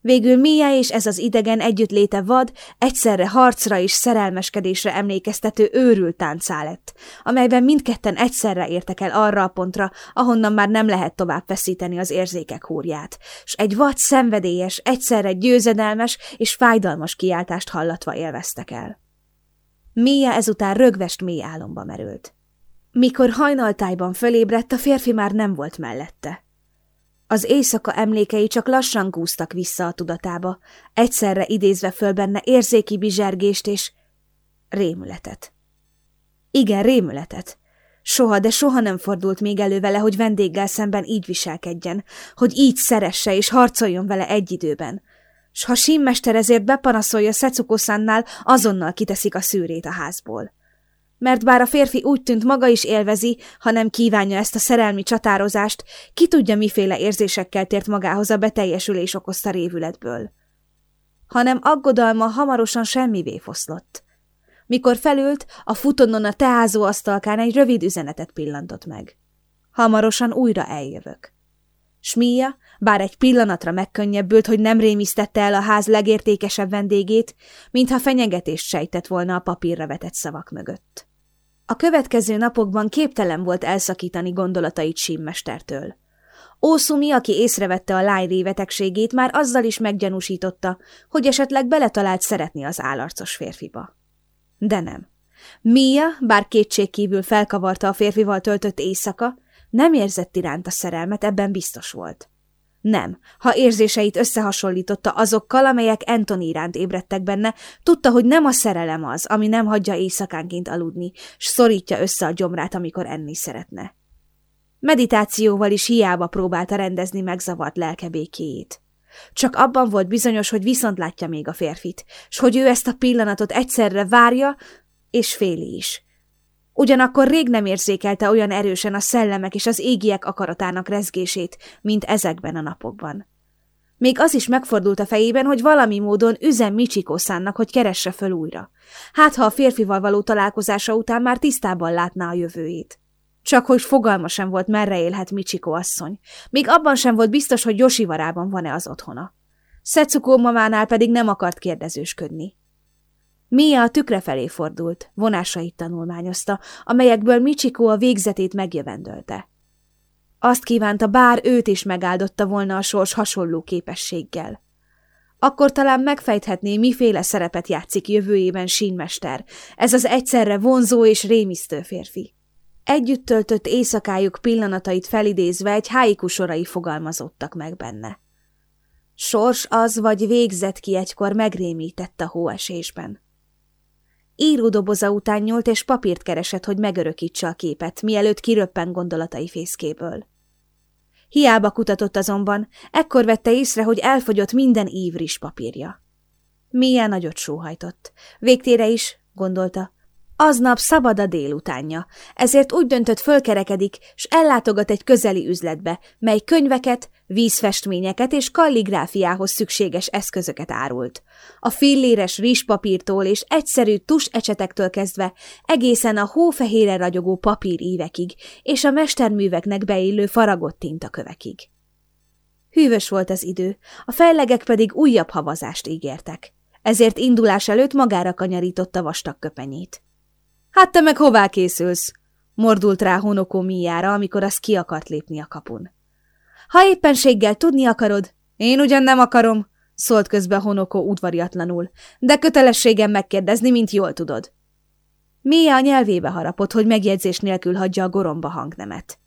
Végül Mia és ez az idegen együttléte vad, egyszerre harcra és szerelmeskedésre emlékeztető őrült táncá lett, amelyben mindketten egyszerre értek el arra a pontra, ahonnan már nem lehet tovább feszíteni az érzékek húrját, s egy vad szenvedélyes, egyszerre győzedelmes és fájdalmas kiáltást hallatva élveztek el. Mia ezután rögvest mély álomba merült. Mikor hajnaltájban fölébredt, a férfi már nem volt mellette. Az éjszaka emlékei csak lassan gúztak vissza a tudatába, egyszerre idézve föl benne érzéki bizsergést és rémületet. Igen, rémületet. Soha, de soha nem fordult még elő vele, hogy vendéggel szemben így viselkedjen, hogy így szeresse és harcoljon vele egy időben, s ha símmester ezért bepanaszolja Szecukószánnál, azonnal kiteszik a szűrét a házból. Mert bár a férfi úgy tűnt maga is élvezi, ha nem kívánja ezt a szerelmi csatározást, ki tudja miféle érzésekkel tért magához a beteljesülés okozta révületből. Hanem aggodalma hamarosan semmivé foszlott. Mikor felült, a futonon a teázó asztalkán egy rövid üzenetet pillantott meg. Hamarosan újra eljövök. Smíja, bár egy pillanatra megkönnyebbült, hogy nem rémisztette el a ház legértékesebb vendégét, mintha fenyegetést sejtett volna a papírra vetett szavak mögött. A következő napokban képtelen volt elszakítani gondolatait símmestertől. Ószumi, aki észrevette a lány révetegségét, már azzal is meggyanúsította, hogy esetleg beletalált szeretni az állarcos férfiba. De nem. Mia, bár kétségkívül felkavarta a férfival töltött éjszaka, nem érzett iránta szerelmet, ebben biztos volt. Nem, ha érzéseit összehasonlította azokkal, amelyek Anthony iránt ébredtek benne, tudta, hogy nem a szerelem az, ami nem hagyja éjszakánként aludni, s szorítja össze a gyomrát, amikor enni szeretne. Meditációval is hiába próbálta rendezni megzavart lelke. Csak abban volt bizonyos, hogy viszont látja még a férfit, s hogy ő ezt a pillanatot egyszerre várja, és féli is – Ugyanakkor rég nem érzékelte olyan erősen a szellemek és az égiek akaratának rezgését, mint ezekben a napokban. Még az is megfordult a fejében, hogy valami módon üzen Michiko-szánnak, hogy keresse föl újra. Hát, ha a férfival való találkozása után már tisztában látná a jövőjét. Csak hogy fogalma sem volt, merre élhet Michiko asszony. Még abban sem volt biztos, hogy Josivarában van-e az otthona. Szetsukó mamánál pedig nem akart kérdezősködni. Mia a tükre felé fordult, vonásait tanulmányozta, amelyekből Michiko a végzetét megjövendölte. Azt kívánta, bár őt is megáldotta volna a sors hasonló képességgel. Akkor talán megfejthetné, miféle szerepet játszik jövőjében sínmester, ez az egyszerre vonzó és rémisztő férfi. Együtt töltött éjszakájuk pillanatait felidézve egy háiku sorai fogalmazottak meg benne. Sors az vagy végzett ki egykor megrémített a hóesésben. Íródoboza után nyúlt és papírt keresett, hogy megörökítse a képet, mielőtt kiröppen gondolatai fészkéből. Hiába kutatott azonban, ekkor vette észre, hogy elfogyott minden ívris papírja. Milyen nagyot sóhajtott. Végtére is, gondolta, Aznap szabad a délutánja, ezért úgy döntött fölkerekedik, s ellátogat egy közeli üzletbe, mely könyveket, vízfestményeket és kalligráfiához szükséges eszközöket árult. A filléres rizspapírtól és egyszerű tus ecsetektől kezdve egészen a hófehére ragyogó papírívekig és a mesterműveknek beillő faragott tintakövekig. Hűvös volt az idő, a fejlegek pedig újabb havazást ígértek. Ezért indulás előtt magára kanyarította vastag köpenyét. Hát te meg hová készülsz? Mordult rá Honokó Miára, amikor az ki akart lépni a kapun. Ha éppenséggel tudni akarod, én ugyan nem akarom, szólt közbe Honokó udvariatlanul, de kötelességem megkérdezni, mint jól tudod. Mia a nyelvébe harapott, hogy megjegyzés nélkül hagyja a goromba hangnemet.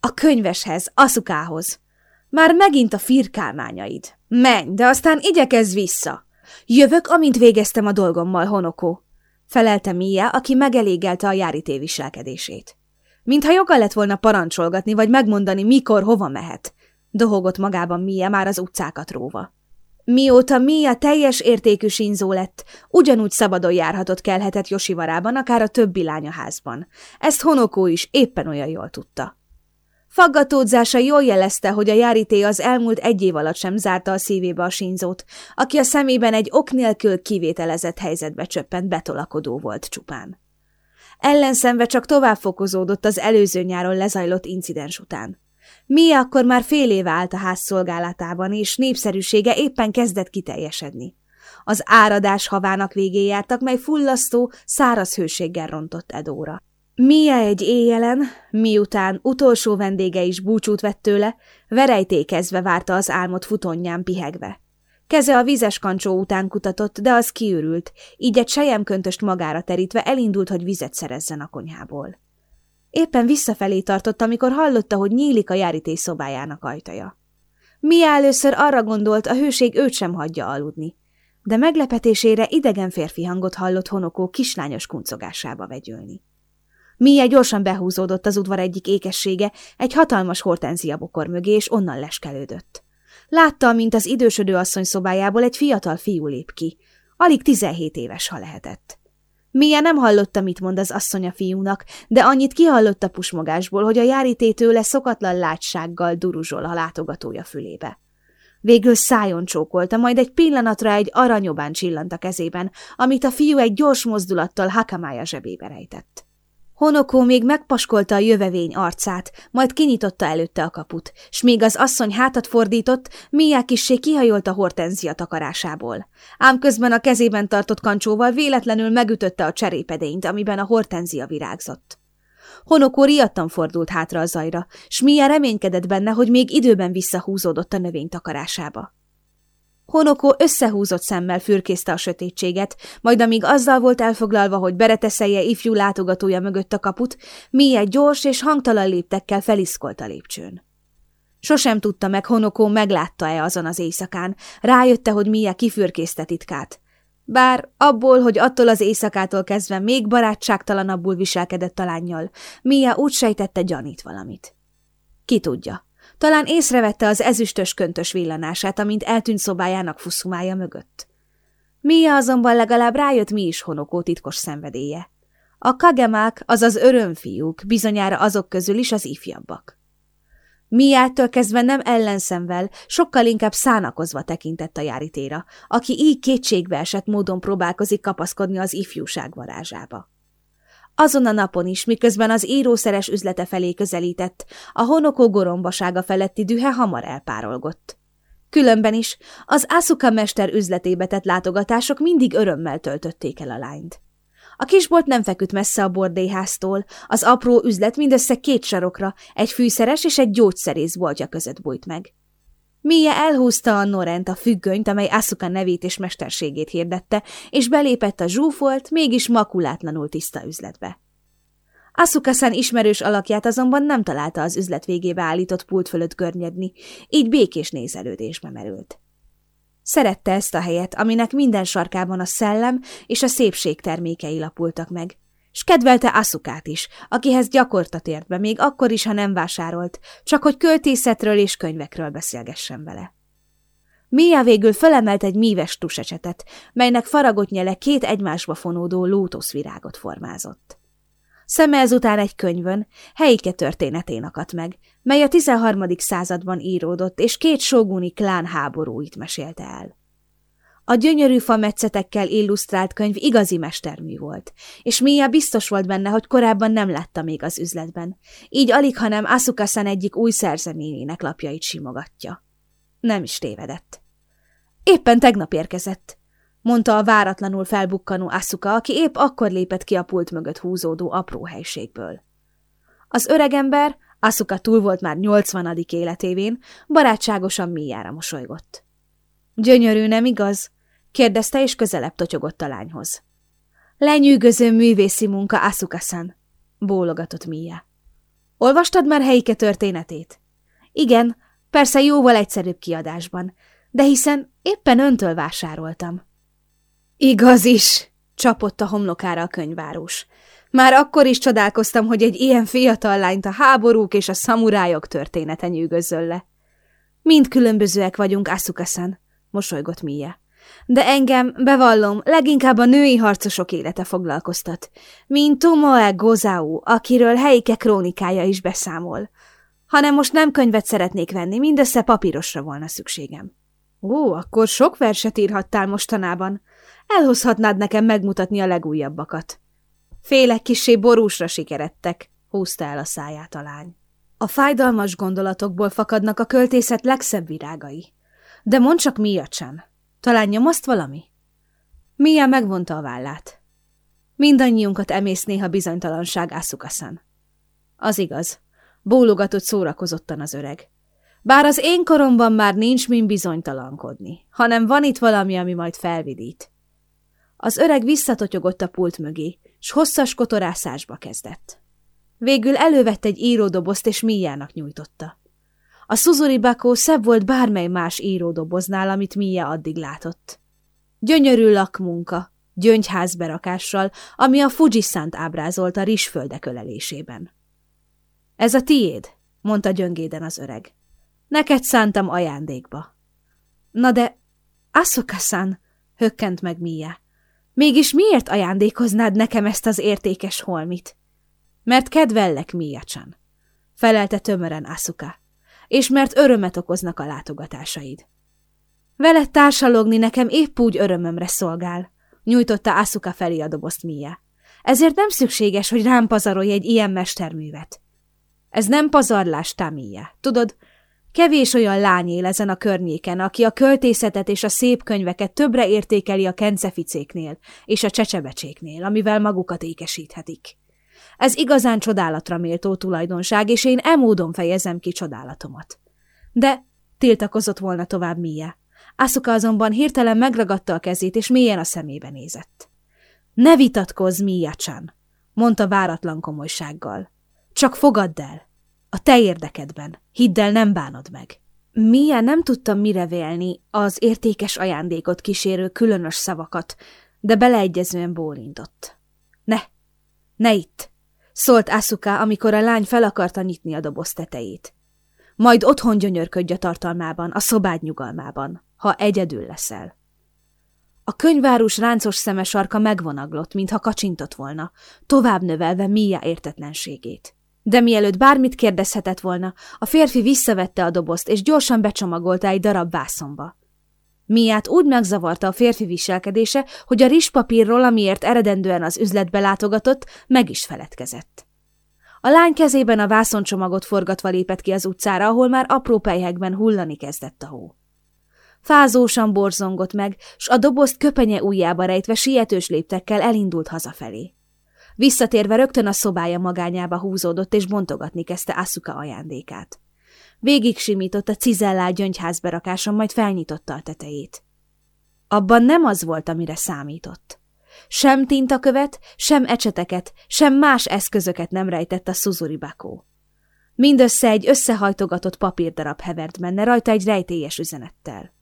A könyveshez, aszukához. Már megint a firkálmányaid. Menj, de aztán igyekezz vissza. Jövök, amint végeztem a dolgommal, Honokó felelte Mia, aki megelégelte a járité viselkedését. Mintha joga lett volna parancsolgatni, vagy megmondani, mikor, hova mehet. Dohogott magában Mia már az utcákat róva. Mióta Mia teljes értékű sinzó lett, ugyanúgy szabadon járhatott kelhetett Josivarában, akár a többi lányaházban. Ezt Honokó is éppen olyan jól tudta. Faggatódzása jól jelezte, hogy a járité az elmúlt egy év alatt sem zárta a szívébe a sínzót, aki a szemében egy ok nélkül kivételezett helyzetbe csöppent betolakodó volt csupán. Ellenszenve csak tovább fokozódott az előző nyáron lezajlott incidens után. Mi akkor már fél éve állt a ház szolgálatában, és népszerűsége éppen kezdett kiteljesedni. Az áradás havának végé jártak, mely fullasztó, száraz hőséggel rontott Edóra. Mia egy éjjelen, miután utolsó vendége is búcsút vett tőle, verejtékezve várta az álmot futonján pihegve. Keze a vizes kancsó után kutatott, de az kiürült, így egy sejemköntöst magára terítve elindult, hogy vizet szerezzen a konyhából. Éppen visszafelé tartott, amikor hallotta, hogy nyílik a járítés szobájának ajtaja. Mia először arra gondolt, a hőség őt sem hagyja aludni, de meglepetésére idegen férfi hangot hallott Honokó kislányos kuncogásába vegyülni. Mia gyorsan behúzódott az udvar egyik ékessége, egy hatalmas hortenzia bokor mögé, és onnan leskelődött. Látta, mint az idősödő asszony szobájából egy fiatal fiú lép ki. Alig tizenhét éves, ha lehetett. Mia nem hallotta, mit mond az asszony a fiúnak, de annyit kihallotta pusmogásból, hogy a járítétőle szokatlan látsággal duruzsol a látogatója fülébe. Végül szájon csókolta, majd egy pillanatra egy aranyobán csillant a kezében, amit a fiú egy gyors mozdulattal hakamája zsebébe rejtett. Honokó még megpaskolta a jövevény arcát, majd kinyitotta előtte a kaput, s még az asszony hátat fordított, Mia kissé kihajolt a hortenzia takarásából. Ám közben a kezében tartott kancsóval véletlenül megütötte a cserépedényt, amiben a hortenzia virágzott. Honokó riadtan fordult hátra a zajra, s Mia reménykedett benne, hogy még időben visszahúzódott a növény takarásába. Honoko összehúzott szemmel fürkészte a sötétséget, majd amíg azzal volt elfoglalva, hogy bereteszelje ifjú látogatója mögött a kaput, Mie gyors és hangtalan léptekkel feliszkolt a lépcsőn. Sosem tudta meg, Honoko meglátta-e azon az éjszakán, rájötte, hogy Mie kifürkészte titkát. Bár abból, hogy attól az éjszakától kezdve még barátságtalanabbul viselkedett a lányjal, Mia úgy sejtette gyanít valamit. Ki tudja, talán észrevette az ezüstös köntös villanását, amint eltűnt szobájának fuszumája mögött. Mia azonban legalább rájött mi is Honokó titkos szenvedélye. A kagemák, azaz örömfiúk, bizonyára azok közül is az ifjabbak. Miától kezdve nem ellenszemvel, sokkal inkább szánakozva tekintett a járitéra, aki így kétségbe esett módon próbálkozik kapaszkodni az ifjúság varázsába. Azon a napon is, miközben az írószeres üzlete felé közelített, a honokó gorombasága feletti dühe hamar elpárolgott. Különben is az Asuka mester üzletébe tett látogatások mindig örömmel töltötték el a lányt. A kisbolt nem feküdt messze a bordéháztól, az apró üzlet mindössze két sarokra, egy fűszeres és egy gyógyszerész boltja között bújt meg. Mia elhúzta a Norent a függönyt, amely Asuka nevét és mesterségét hirdette, és belépett a zsúfolt, mégis makulátlanul tiszta üzletbe. Asuka-san ismerős alakját azonban nem találta az üzlet végébe állított pult fölött görnyedni, így békés nézelődésbe merült. Szerette ezt a helyet, aminek minden sarkában a szellem és a szépség termékei lapultak meg, s kedvelte Asukát is, akihez gyakorta tért be, még akkor is, ha nem vásárolt, csak hogy költészetről és könyvekről beszélgessen vele. Mia végül felemelt egy míves tusecsetet, melynek faragott nyele két egymásba fonódó lótuszvirágot formázott. Szeme ezután egy könyvön, helyike történetén akadt meg, mely a 13. században íródott, és két sóguni klán háborúit mesélte el. A gyönyörű fametszetekkel illusztrált könyv igazi mestermű volt, és Mia biztos volt benne, hogy korábban nem látta még az üzletben, így alig, hanem Asukasan egyik új szerzeményének lapjait simogatja. Nem is tévedett. Éppen tegnap érkezett, mondta a váratlanul felbukkanó Asuka, aki épp akkor lépett ki a pult mögött húzódó apró helységből. Az öregember, Asuka túl volt már nyolcvanadik életévén, barátságosan mélyára mosolygott. Gyönyörű, nem igaz? kérdezte, és közelebb totyogott a lányhoz. Lenyűgöző művészi munka, Asuka-san, bólogatott Mia. Olvastad már helyike történetét? Igen, persze jóval egyszerűbb kiadásban, de hiszen éppen öntől vásároltam. Igaz is, csapott a homlokára a könyvárus. Már akkor is csodálkoztam, hogy egy ilyen fiatal lányt a háborúk és a szamurájok története nyűgözöl le. Mind különbözőek vagyunk, Asuka-san, mosolygott Mia. De engem, bevallom, leginkább a női harcosok élete foglalkoztat, mint Tomoe Gozau, akiről helyike krónikája is beszámol. Hanem most nem könyvet szeretnék venni, mindössze papírosra volna szükségem. Ó, akkor sok verset írhattál mostanában. Elhozhatnád nekem megmutatni a legújabbakat. Félek kisé borúsra sikerettek, húzta el a száját a lány. A fájdalmas gondolatokból fakadnak a költészet legszebb virágai. De mondd csak Mia Chan. Talán nyomaszt valami? Mia megvonta a vállát. Mindannyiunkat emész néha bizonytalanság Asukasan. Az igaz. Bólogatott szórakozottan az öreg. Bár az én koromban már nincs min bizonytalankodni, hanem van itt valami, ami majd felvidít. Az öreg visszatotyogott a pult mögé, s hosszas kotorászásba kezdett. Végül elővett egy íródobozt, és Míjának nyújtotta. A Suzuri Bakó szebb volt bármely más íródoboznál, amit Mia addig látott. Gyönyörű lakmunka, gyöngyházberakással, ami a Fujiszánt ábrázolt a rizsföldek ölelésében. Ez a tiéd, mondta gyöngéden az öreg. Neked szántam ajándékba. Na de, Asuka-san, hökkent meg Mia. Mégis miért ajándékoznád nekem ezt az értékes holmit? Mert kedvellek, Mia-chan, felelte tömören Asuka, és mert örömet okoznak a látogatásaid. Veled társalogni nekem épp úgy örömömre szolgál, nyújtotta Asuka felé a dobozt Mia. Ezért nem szükséges, hogy rám pazarolj egy ilyen mesterművet. Ez nem pazarlás, Tamia. Tudod, Kevés olyan lány él ezen a környéken, aki a költészetet és a szép könyveket többre értékeli a kenceficéknél és a csecsebecséknél, amivel magukat ékesíthetik. Ez igazán csodálatra méltó tulajdonság, és én e fejezem ki csodálatomat. De tiltakozott volna tovább Mia. Asuka azonban hirtelen megragadta a kezét, és mélyen a szemébe nézett. Ne vitatkozz, Mia-chan, mondta váratlan komolysággal. Csak fogadd el, a te érdekedben. Hidd el, nem bánod meg. Mia nem tudta mire vélni az értékes ajándékot kísérő különös szavakat, de beleegyezően bólintott. Ne, ne itt, szólt Asuka, amikor a lány fel akarta nyitni a doboz tetejét. Majd otthon gyönyörködj a tartalmában, a szobád nyugalmában, ha egyedül leszel. A könyvárus ráncos szeme sarka megvonaglott, mintha kacsintott volna, tovább növelve Mia értetlenségét. De mielőtt bármit kérdezhetett volna, a férfi visszavette a dobozt, és gyorsan becsomagolta egy darab vászonba. Miát úgy megzavarta a férfi viselkedése, hogy a rizspapírról, amiért eredendően az üzletbe látogatott, meg is feledkezett. A lány kezében a vászoncsomagot forgatva lépett ki az utcára, ahol már apró pejhekben hullani kezdett a hó. Fázósan borzongott meg, s a dobozt köpenye ujjába rejtve sietős léptekkel elindult hazafelé. Visszatérve rögtön a szobája magányába húzódott, és bontogatni kezdte Asuka ajándékát. Végig simított a cizellált gyöngyházberakáson, majd felnyitotta a tetejét. Abban nem az volt, amire számított. Sem tintakövet, sem ecseteket, sem más eszközöket nem rejtett a Suzuri Bakó. Mindössze egy összehajtogatott papírdarab hevert benne, rajta egy rejtélyes üzenettel.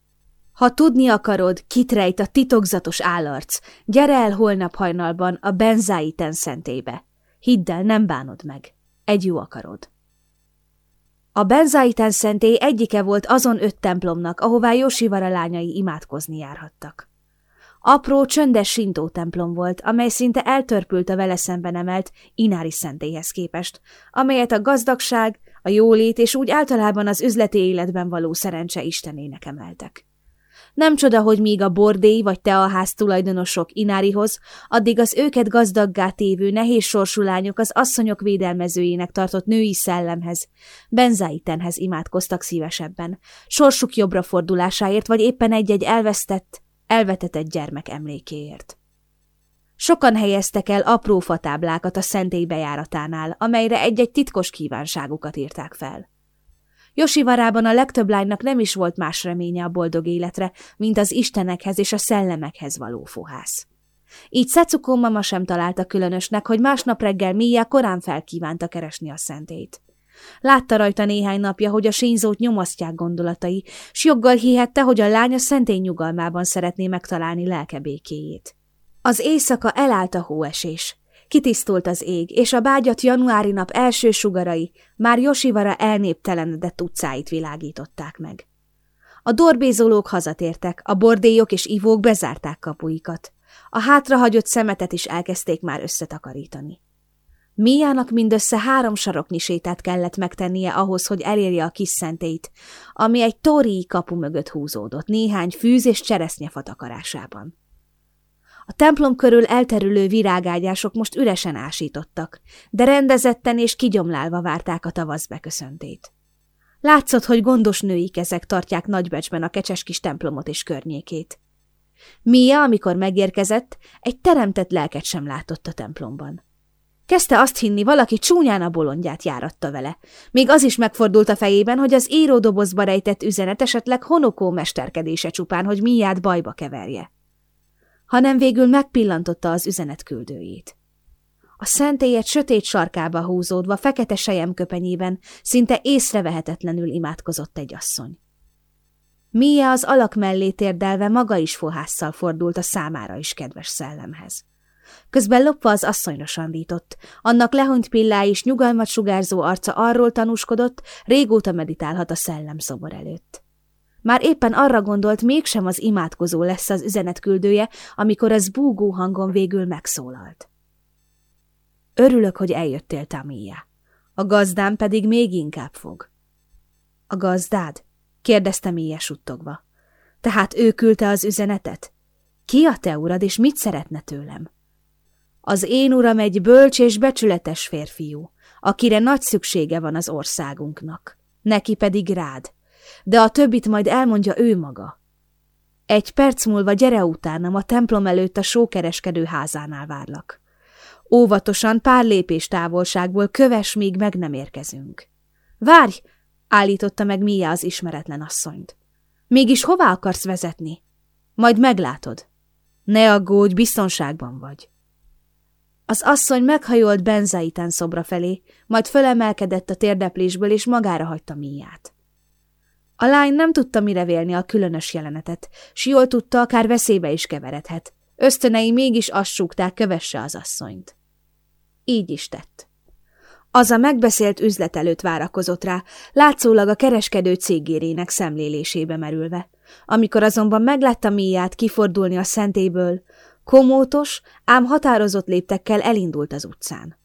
Ha tudni akarod, kit rejt a titokzatos állarc, gyere el holnap hajnalban a benzáiten szentébe. Hidd el, nem bánod meg. Egy jó akarod. A benzáiten szentély egyike volt azon öt templomnak, ahová Josivara lányai imádkozni járhattak. Apró, csöndes sintó templom volt, amely szinte eltörpült a vele szemben emelt Inári szentélyhez képest, amelyet a gazdagság, a jólét és úgy általában az üzleti életben való szerencse istenének emeltek. Nem csoda, hogy míg a bordély vagy teaház tulajdonosok Inárihoz, addig az őket gazdaggá tévő nehéz sorsú lányok az asszonyok védelmezőjének tartott női szellemhez, benzáitenhez imádkoztak szívesebben, sorsuk jobbra fordulásáért vagy éppen egy-egy elvesztett, elvetetett gyermek emlékéért. Sokan helyeztek el apró fatáblákat a szentély bejáratánál, amelyre egy-egy titkos kívánságukat írták fel. Josivarában a legtöbb lánynak nem is volt más reménye a boldog életre, mint az istenekhez és a szellemekhez való fohász. Így Szecukó mama sem találta különösnek, hogy másnap reggel Mia korán felkívánta keresni a szentét. Látta rajta néhány napja, hogy a sényzót nyomasztják gondolatai, s joggal hihette, hogy a lánya szentély nyugalmában szeretné megtalálni lelke békéjét. Az éjszaka elállt a hóesés. Kitisztult az ég, és a bágyat januári nap első sugarai már Josivara elnéptelenedett utcáit világították meg. A dorbézolók hazatértek, a bordélyok és ivók bezárták kapuikat. A hátrahagyott szemetet is elkezdték már összetakarítani. Miának mindössze három saroknyi sétát kellett megtennie ahhoz, hogy elérje a kis szentét, ami egy torii kapu mögött húzódott, néhány fűz és cseresznyefa takarásában. A templom körül elterülő virágágyások most üresen ásítottak, de rendezetten és kigyomlálva várták a tavasz beköszöntét. Látszott, hogy gondos női kezek tartják nagybecsben a kecses kis templomot és környékét. Mia, amikor megérkezett, egy teremtett lelket sem látott a templomban. Kezdte azt hinni, valaki csúnyán a bolondját járatta vele. Még az is megfordult a fejében, hogy az íródobozba rejtett üzenet esetleg honokó mesterkedése csupán, hogy miát bajba keverje hanem végül megpillantotta az üzenet küldőjét. A szentélyet sötét sarkába húzódva, fekete sejemköpenyében szinte észrevehetetlenül imádkozott egy asszony. Mia az alak mellé térdelve maga is fohásszal fordult a számára is kedves szellemhez. Közben lopva az asszonyra sandított, annak lehont pillá és nyugalmat sugárzó arca arról tanúskodott, régóta meditálhat a szellemszobor előtt. Már éppen arra gondolt, mégsem az imádkozó lesz az üzenetküldője, amikor az búgó hangon végül megszólalt. Örülök, hogy eljöttél, Tamia. A gazdám pedig még inkább fog. A gazdád? kérdezte Mia suttogva. Tehát ő küldte az üzenetet? Ki a te urad, és mit szeretne tőlem? Az én uram egy bölcs és becsületes férfiú, akire nagy szüksége van az országunknak. Neki pedig rád de a többit majd elmondja ő maga. Egy perc múlva gyere utánam, a templom előtt a sókereskedő házánál várlak. Óvatosan pár lépés távolságból köves, míg meg nem érkezünk. Várj! állította meg Mia az ismeretlen asszonyt. Mégis hová akarsz vezetni? Majd meglátod. Ne aggódj, biztonságban vagy. Az asszony meghajolt benzaitán szobra felé, majd fölemelkedett a térdeplésből, és magára hagyta Miát. A lány nem tudta mire vélni a különös jelenetet, s jól tudta, akár veszélybe is keveredhet. Ösztönei mégis azt súgták, kövesse az asszonyt. Így is tett. Az a megbeszélt üzlet előtt várakozott rá, látszólag a kereskedő cégérének szemlélésébe merülve. Amikor azonban meglátta Miát kifordulni a szentéből, komótos, ám határozott léptekkel elindult az utcán.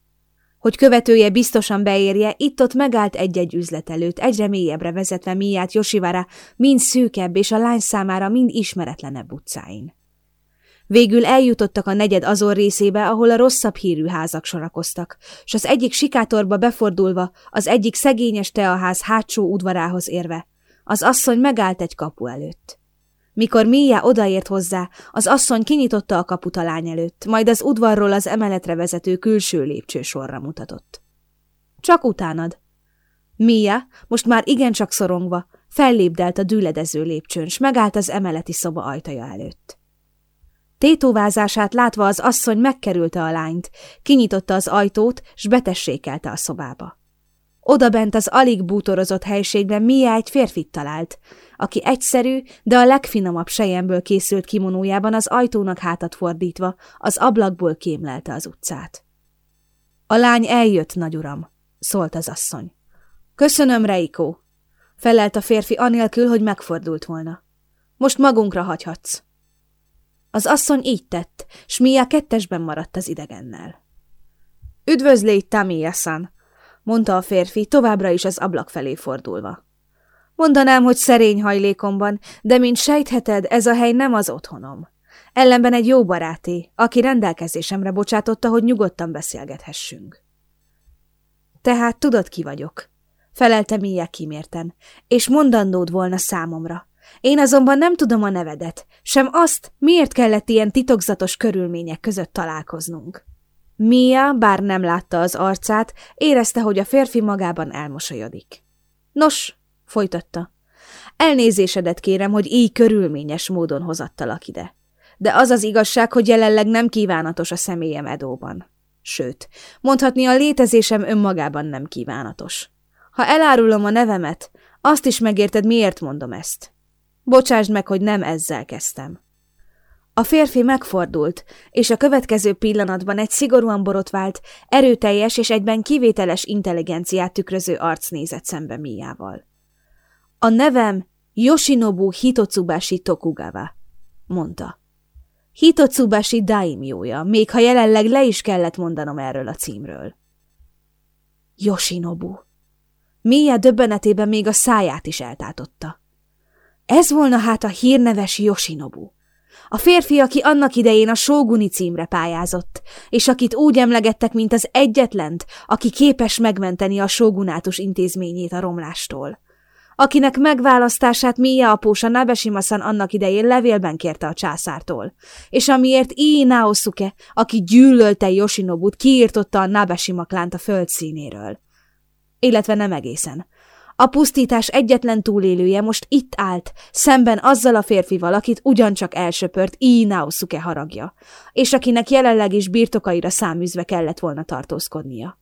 Hogy követője biztosan beérje, itt-ott megállt egy-egy üzlet előtt, egyre mélyebbre vezetve Miát Josivara mind szűkebb és a lány számára mind ismeretlenebb utcáin. Végül eljutottak a negyed azon részébe, ahol a rosszabb hírű házak sorakoztak, s az egyik sikátorba befordulva, az egyik szegényes teaház hátsó udvarához érve, az asszony megállt egy kapu előtt. Mikor Mia odaért hozzá, az asszony kinyitotta a kaput a lány előtt, majd az udvarról az emeletre vezető külső lépcsősorra mutatott. Csak utánad. Mia, most már igencsak szorongva, fellépdelt a dűledező lépcsőn, s megállt az emeleti szoba ajtaja előtt. Tétóvázását látva az asszony megkerülte a lányt, kinyitotta az ajtót, s betessékelte a szobába. Oda bent az alig bútorozott helységben Mia egy férfit talált, aki egyszerű, de a legfinomabb sejemből készült kimonójában az ajtónak hátat fordítva, az ablakból kémlelte az utcát. A lány eljött, nagyuram, szólt az asszony. Köszönöm, Reikó, felelt a férfi anélkül, hogy megfordult volna. Most magunkra hagyhatsz. Az asszony így tett, s Mia kettesben maradt az idegennel. Üdvözlégy, Tamiya-san, mondta a férfi, továbbra is az ablak felé fordulva. Mondanám, hogy szerény hajlékomban, de mint sejtheted, ez a hely nem az otthonom. Ellenben egy jó baráté, aki rendelkezésemre bocsátotta, hogy nyugodtan beszélgethessünk. Tehát tudod, ki vagyok, felelte Mia kimérten, és mondandód volna számomra. Én azonban nem tudom a nevedet, sem azt, miért kellett ilyen titokzatos körülmények között találkoznunk. Mia, bár nem látta az arcát, érezte, hogy a férfi magában elmosolyodik. Nos, folytatta, elnézésedet kérem, hogy így körülményes módon hozattalak ide. De az az igazság, hogy jelenleg nem kívánatos a személyem Edóban. Sőt, mondhatni a létezésem önmagában nem kívánatos. Ha elárulom a nevemet, azt is megérted, miért mondom ezt. Bocsásd meg, hogy nem ezzel kezdtem. A férfi megfordult, és a következő pillanatban egy szigorúan borotvált, erőteljes és egyben kivételes intelligenciát tükröző arc nézett szembe Miával. A nevem Yoshinobu Hitotsubashi Tokugawa, mondta. Hitotsubashi daimjója, még ha jelenleg le is kellett mondanom erről a címről. Yoshinobu. Mia döbbenetében még a száját is eltátotta. Ez volna hát a hírneves Yoshinobu. A férfi, aki annak idején a sóguni címre pályázott, és akit úgy emlegettek, mint az egyetlent, aki képes megmenteni a sógunátus intézményét a romlástól. Akinek megválasztását Mia apósa Nabesima-san annak idején levélben kérte a császártól, és amiért Ii Naosuke, aki gyűlölte Yoshinobut, kiírtotta a Nabesima klánt a földszínéről. Illetve nem egészen. A pusztítás egyetlen túlélője most itt állt, szemben azzal a férfival, akit ugyancsak elsöpört Ii Naosuke haragja, és akinek jelenleg is birtokaira száműzve kellett volna tartózkodnia.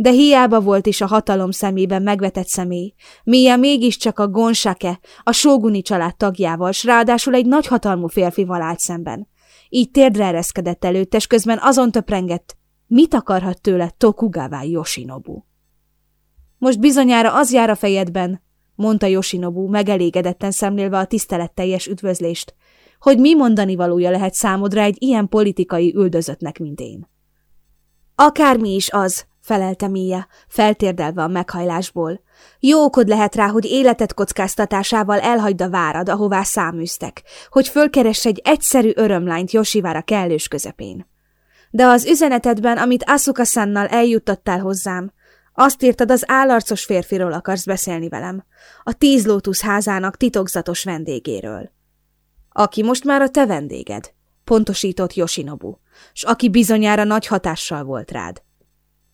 De hiába volt is a hatalom szemében megvetett személy, Mia mégiscsak a Gonsake, a sóguni család tagjával, s ráadásul egy nagyhatalmú férfival állt szemben. Így térdre ereszkedett előtt, és közben azon töprengett, mit akarhat tőle Tokugawa Yoshinobu. Most bizonyára az jár a fejedben, mondta Yoshinobu, megelégedetten szemlélve a tiszteletteljes üdvözlést, hogy mi mondani valója lehet számodra egy ilyen politikai üldözöttnek, mint én. Akármi is az, felelte Mia, feltérdelve a meghajlásból. Jó okod lehet rá, hogy életet kockáztatásával elhagyd a várad, ahová száműztek, hogy fölkeress egy egyszerű örömlányt Yoshivára kellős közepén. De az üzenetedben, amit Asuka-sannal eljuttattál hozzám, azt írtad, az állarcos férfiról akarsz beszélni velem, a tíz lótusz házának titokzatos vendégéről. Aki most már a te vendéged, pontosított Yoshinobu, s aki bizonyára nagy hatással volt rád.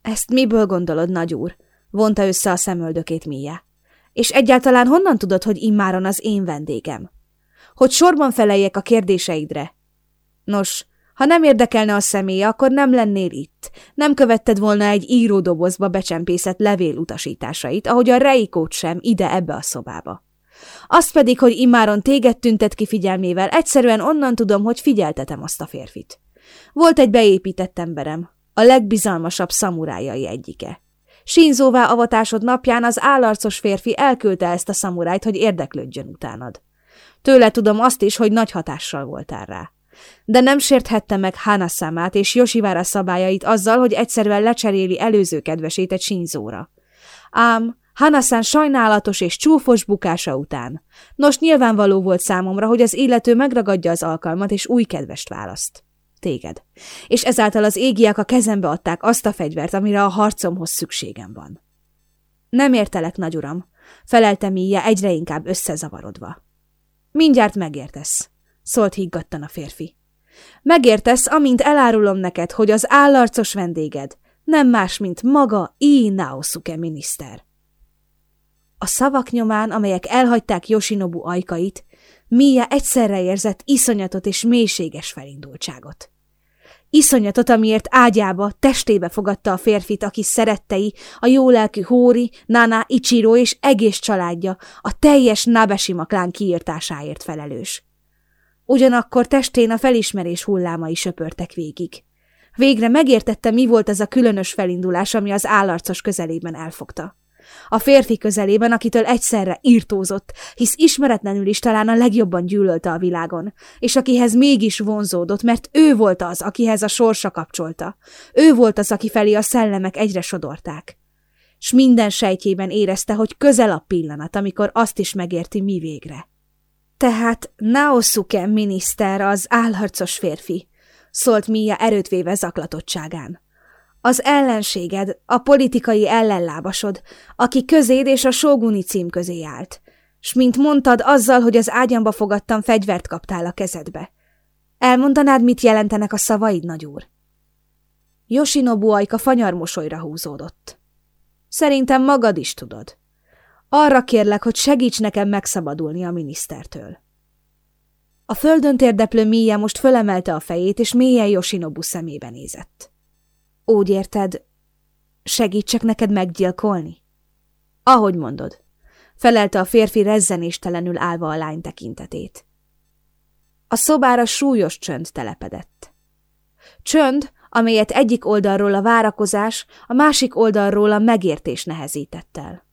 Ezt miből gondolod, nagyúr? vonta össze a szemöldökét Mia. És egyáltalán honnan tudod, hogy immáron az én vendégem? Hogy sorban feleljek a kérdéseidre? Nos, ha nem érdekelne a személy, akkor nem lennél itt. Nem követted volna egy íródobozba becsempészett levél utasításait, ahogy a Reikót sem ide ebbe a szobába. Azt pedig, hogy immáron téged tüntet ki figyelmével, egyszerűen onnan tudom, hogy figyeltetem azt a férfit. Volt egy beépített emberem, a legbizalmasabb szamurájai egyike. Sínzóvá avatásod napján az állarcos férfi elküldte ezt a szamurájt, hogy érdeklődjön utánad. Tőle tudom azt is, hogy nagy hatással voltál rá. De nem sérthette meg Hana számát és Yoshivára szabályait azzal, hogy egyszerűen lecseréli előző kedvesét egy sínzóra. Ám Hanaszán sajnálatos és csúfos bukása után. Nos, nyilvánvaló volt számomra, hogy az illető megragadja az alkalmat és új kedvest választ téged, és ezáltal az égiek a kezembe adták azt a fegyvert, amire a harcomhoz szükségem van. Nem értelek, nagyuram, felelte Mia egyre inkább összezavarodva. Mindjárt megértesz, szólt higgadtan a férfi. Megértesz, amint elárulom neked, hogy az állarcos vendéged nem más, mint maga I. Naosuke miniszter. A szavak nyomán, amelyek elhagyták Yoshinobu ajkait, Mia egyszerre érzett iszonyatot és mélységes felindultságot. Iszonyatot, amiért ágyába, testébe fogadta a férfit, aki szerettei, a jólelkű Hóri, Nana, Ichiro és egész családja, a teljes Nabeshima klán kiírtásáért felelős. Ugyanakkor testén a felismerés hullámai söpörtek végig. Végre megértette, mi volt ez a különös felindulás, ami az állarcos közelében elfogta. A férfi közelében, akitől egyszerre írtózott, hisz ismeretlenül is talán a legjobban gyűlölte a világon, és akihez mégis vonzódott, mert ő volt az, akihez a sorsa kapcsolta. Ő volt az, aki felé a szellemek egyre sodorták. S minden sejtjében érezte, hogy közel a pillanat, amikor azt is megérti mi végre. Tehát Naosuke miniszter az álharcos férfi, szólt Mia erőt véve zaklatottságán. Az ellenséged, a politikai ellenlábasod, aki közéd és a sóguni cím közé állt. S mint mondtad, azzal, hogy az ágyamba fogadtam, fegyvert kaptál a kezedbe. Elmondanád, mit jelentenek a szavaid, nagyúr? Yoshinobu ajka fanyar mosolyra húzódott. Szerintem magad is tudod. Arra kérlek, hogy segíts nekem megszabadulni a minisztertől. A földön térdeplő Mia most fölemelte a fejét, és mélyen Yoshinobu szemébe nézett. Úgy érted, segítsek neked meggyilkolni? Ahogy mondod, felelte a férfi rezzenéstelenül állva a lány tekintetét. A szobára súlyos csönd telepedett. Csönd, amelyet egyik oldalról a várakozás, a másik oldalról a megértés nehezített el.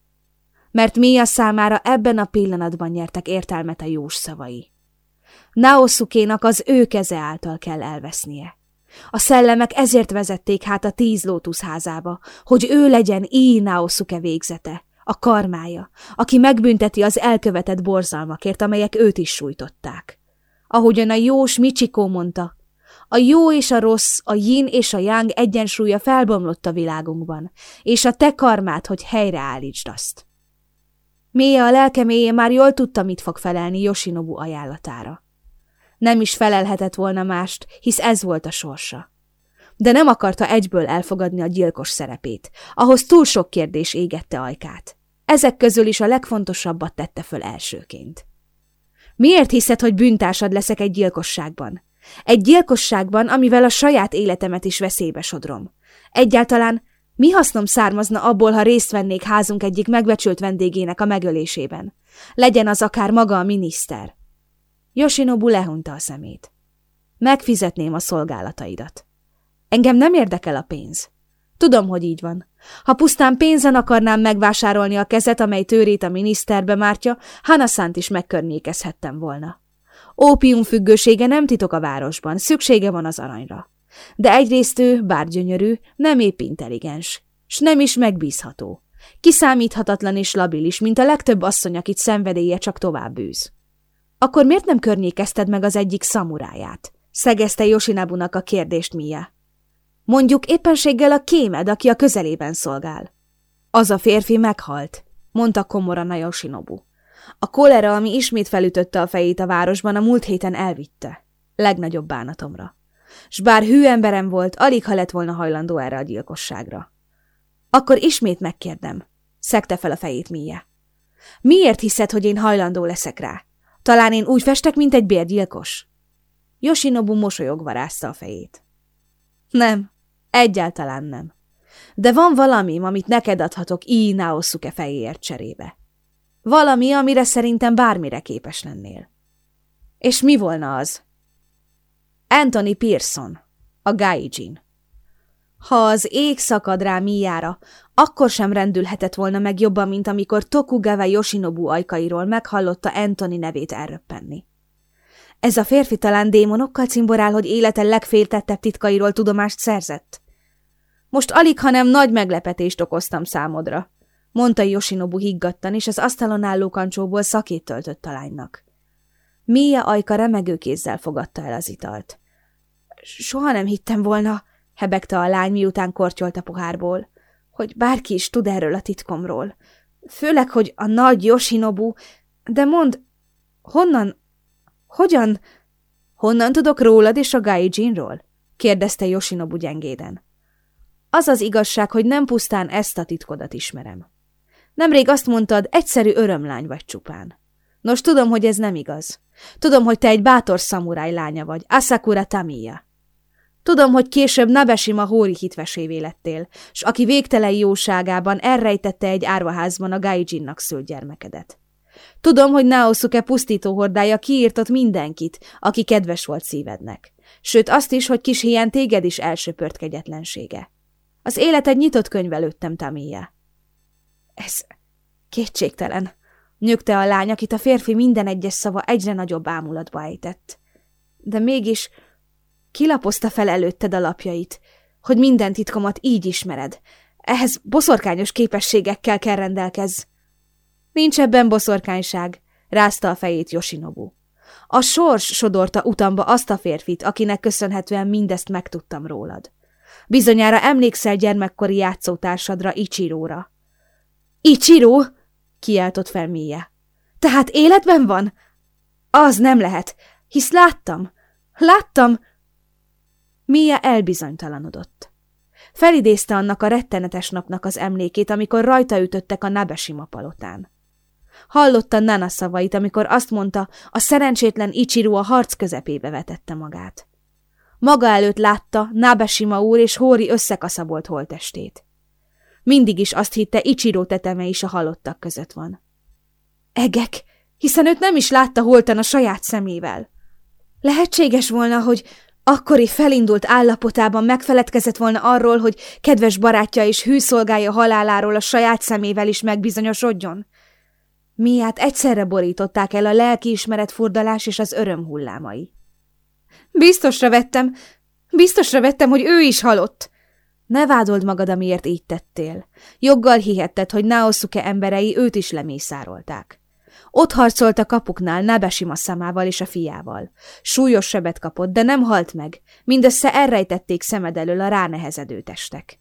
Mert Mia számára ebben a pillanatban nyertek értelmet a jós szavai. Naosukénak az ő keze által kell elvesznie. A szellemek ezért vezették hát a tíz lótuszházába, hogy ő legyen Ii Naosuke végzete, a karmája, aki megbünteti az elkövetett borzalmakért, amelyek őt is sújtották. Ahogyan a jós Michiko mondta, a jó és a rossz, a yin és a yang egyensúlya felbomlott a világunkban, és a te karmát, hogy helyreállítsd azt. Mélye a lelkeméjén már jól tudta, mit fog felelni Yoshinobu ajánlatára. Nem is felelhetett volna mást, hisz ez volt a sorsa. De nem akarta egyből elfogadni a gyilkos szerepét. Ahhoz túl sok kérdés égette ajkát. Ezek közül is a legfontosabbat tette föl elsőként. Miért hiszed, hogy bűntársad leszek egy gyilkosságban? Egy gyilkosságban, amivel a saját életemet is veszélybe sodrom. Egyáltalán mi hasznom származna abból, ha részt vennék házunk egyik megbecsült vendégének a megölésében? Legyen az akár maga a miniszter. Yoshinobu lehunta a szemét. Megfizetném a szolgálataidat. Engem nem érdekel a pénz. Tudom, hogy így van. Ha pusztán pénzen akarnám megvásárolni a kezet, amely tőrét a miniszterbe mártja, Hanaszánt is megkörnyékezhettem volna. Ópium függősége nem titok a városban, szüksége van az aranyra. De egyrészt ő, bár gyönyörű, nem épp intelligens, s nem is megbízható. Kiszámíthatatlan és labilis, mint a legtöbb asszony, akit szenvedélye csak tovább bűz. Akkor miért nem környékezted meg az egyik szamuráját? Szegezte Yoshinabunak a kérdést Mia. Mondjuk éppenséggel a kémed, aki a közelében szolgál. Az a férfi meghalt, mondta komoran a Yoshinobu. A kolera, ami ismét felütötte a fejét a városban, a múlt héten elvitte. Legnagyobb bánatomra. S bár hű emberem volt, alig ha lett volna hajlandó erre a gyilkosságra. Akkor ismét megkérdem, szekte fel a fejét Mia. Miért hiszed, hogy én hajlandó leszek rá? Talán én úgy festek, mint egy bérgyilkos? Yoshinobu mosolyogva rázta a fejét. Nem, egyáltalán nem. De van valami, amit neked adhatok Ii Naosuke fejéért cserébe. Valami, amire szerintem bármire képes lennél. És mi volna az? Anthony Pearson, a Gaijin. Ha az ég szakad rá Miára, akkor sem rendülhetett volna meg jobban, mint amikor Tokugawa Yoshinobu ajkairól meghallotta Anthony nevét elröppenni. Ez a férfi talán démonokkal cimborál, hogy élete legféltettebb titkairól tudomást szerzett? Most alig, hanem nagy meglepetést okoztam számodra, mondta Yoshinobu higgadtan, és az asztalon álló kancsóból szakét töltött a lánynak. Mia ajka remegő kézzel fogadta el az italt. Soha nem hittem volna, hebegte a lány, miután kortyolt a pohárból, hogy bárki is tud erről a titkomról. Főleg, hogy a nagy Yoshinobu, de mond, honnan, hogyan, honnan tudok rólad és a Gaijinról? kérdezte Yoshinobu gyengéden. Az az igazság, hogy nem pusztán ezt a titkodat ismerem. Nemrég azt mondtad, egyszerű örömlány vagy csupán. Nos, tudom, hogy ez nem igaz. Tudom, hogy te egy bátor szamuráj lánya vagy, Asakura Tamiya. Tudom, hogy később Nabesima Hóri hitvesévé lettél, s aki végtelen jóságában elrejtette egy árvaházban a Gaijinnak szült gyermekedet. Tudom, hogy Naosuke pusztító hordája kiírtott mindenkit, aki kedves volt szívednek. Sőt, azt is, hogy kis hiány téged is elsöpört kegyetlensége. Az élet egy nyitott könyv előttem, Tamia. Ez kétségtelen, nyögte a lány, akit a férfi minden egyes szava egyre nagyobb ámulatba ejtett. De mégis kilapozta fel előtted a lapjait, hogy minden titkomat így ismered. Ehhez boszorkányos képességekkel kell rendelkezz. Nincs ebben boszorkányság, rázta a fejét Yoshinobu. A sors sodorta utamba azt a férfit, akinek köszönhetően mindezt megtudtam rólad. Bizonyára emlékszel gyermekkori játszótársadra, Ichiróra. Ichiro? kiáltott fel Mia. Tehát életben van? Az nem lehet, hisz láttam. Láttam. Mia elbizonytalanodott. Felidézte annak a rettenetes napnak az emlékét, amikor rajta ütöttek a Nabesima palotán. Hallotta Nana szavait, amikor azt mondta, a szerencsétlen Ichiro a harc közepébe vetette magát. Maga előtt látta Nabesima úr és Hóri összekaszabolt holtestét. Mindig is azt hitte, Ichiro teteme is a halottak között van. Egek, hiszen őt nem is látta holtan a saját szemével. Lehetséges volna, hogy akkori felindult állapotában megfeledkezett volna arról, hogy kedves barátja és hűszolgája haláláról a saját szemével is megbizonyosodjon? Miát egyszerre borították el a lelkiismeret furdalás és az öröm hullámai. Biztosra vettem, biztosra vettem, hogy ő is halott. Ne vádold magad, amiért így tettél. Joggal hihetted, hogy Naosuke emberei őt is lemészárolták. Ott harcolt a kapuknál Nabesima szemával és a fiával. Súlyos sebet kapott, de nem halt meg, mindössze elrejtették szemed elől a ránehezedő testek.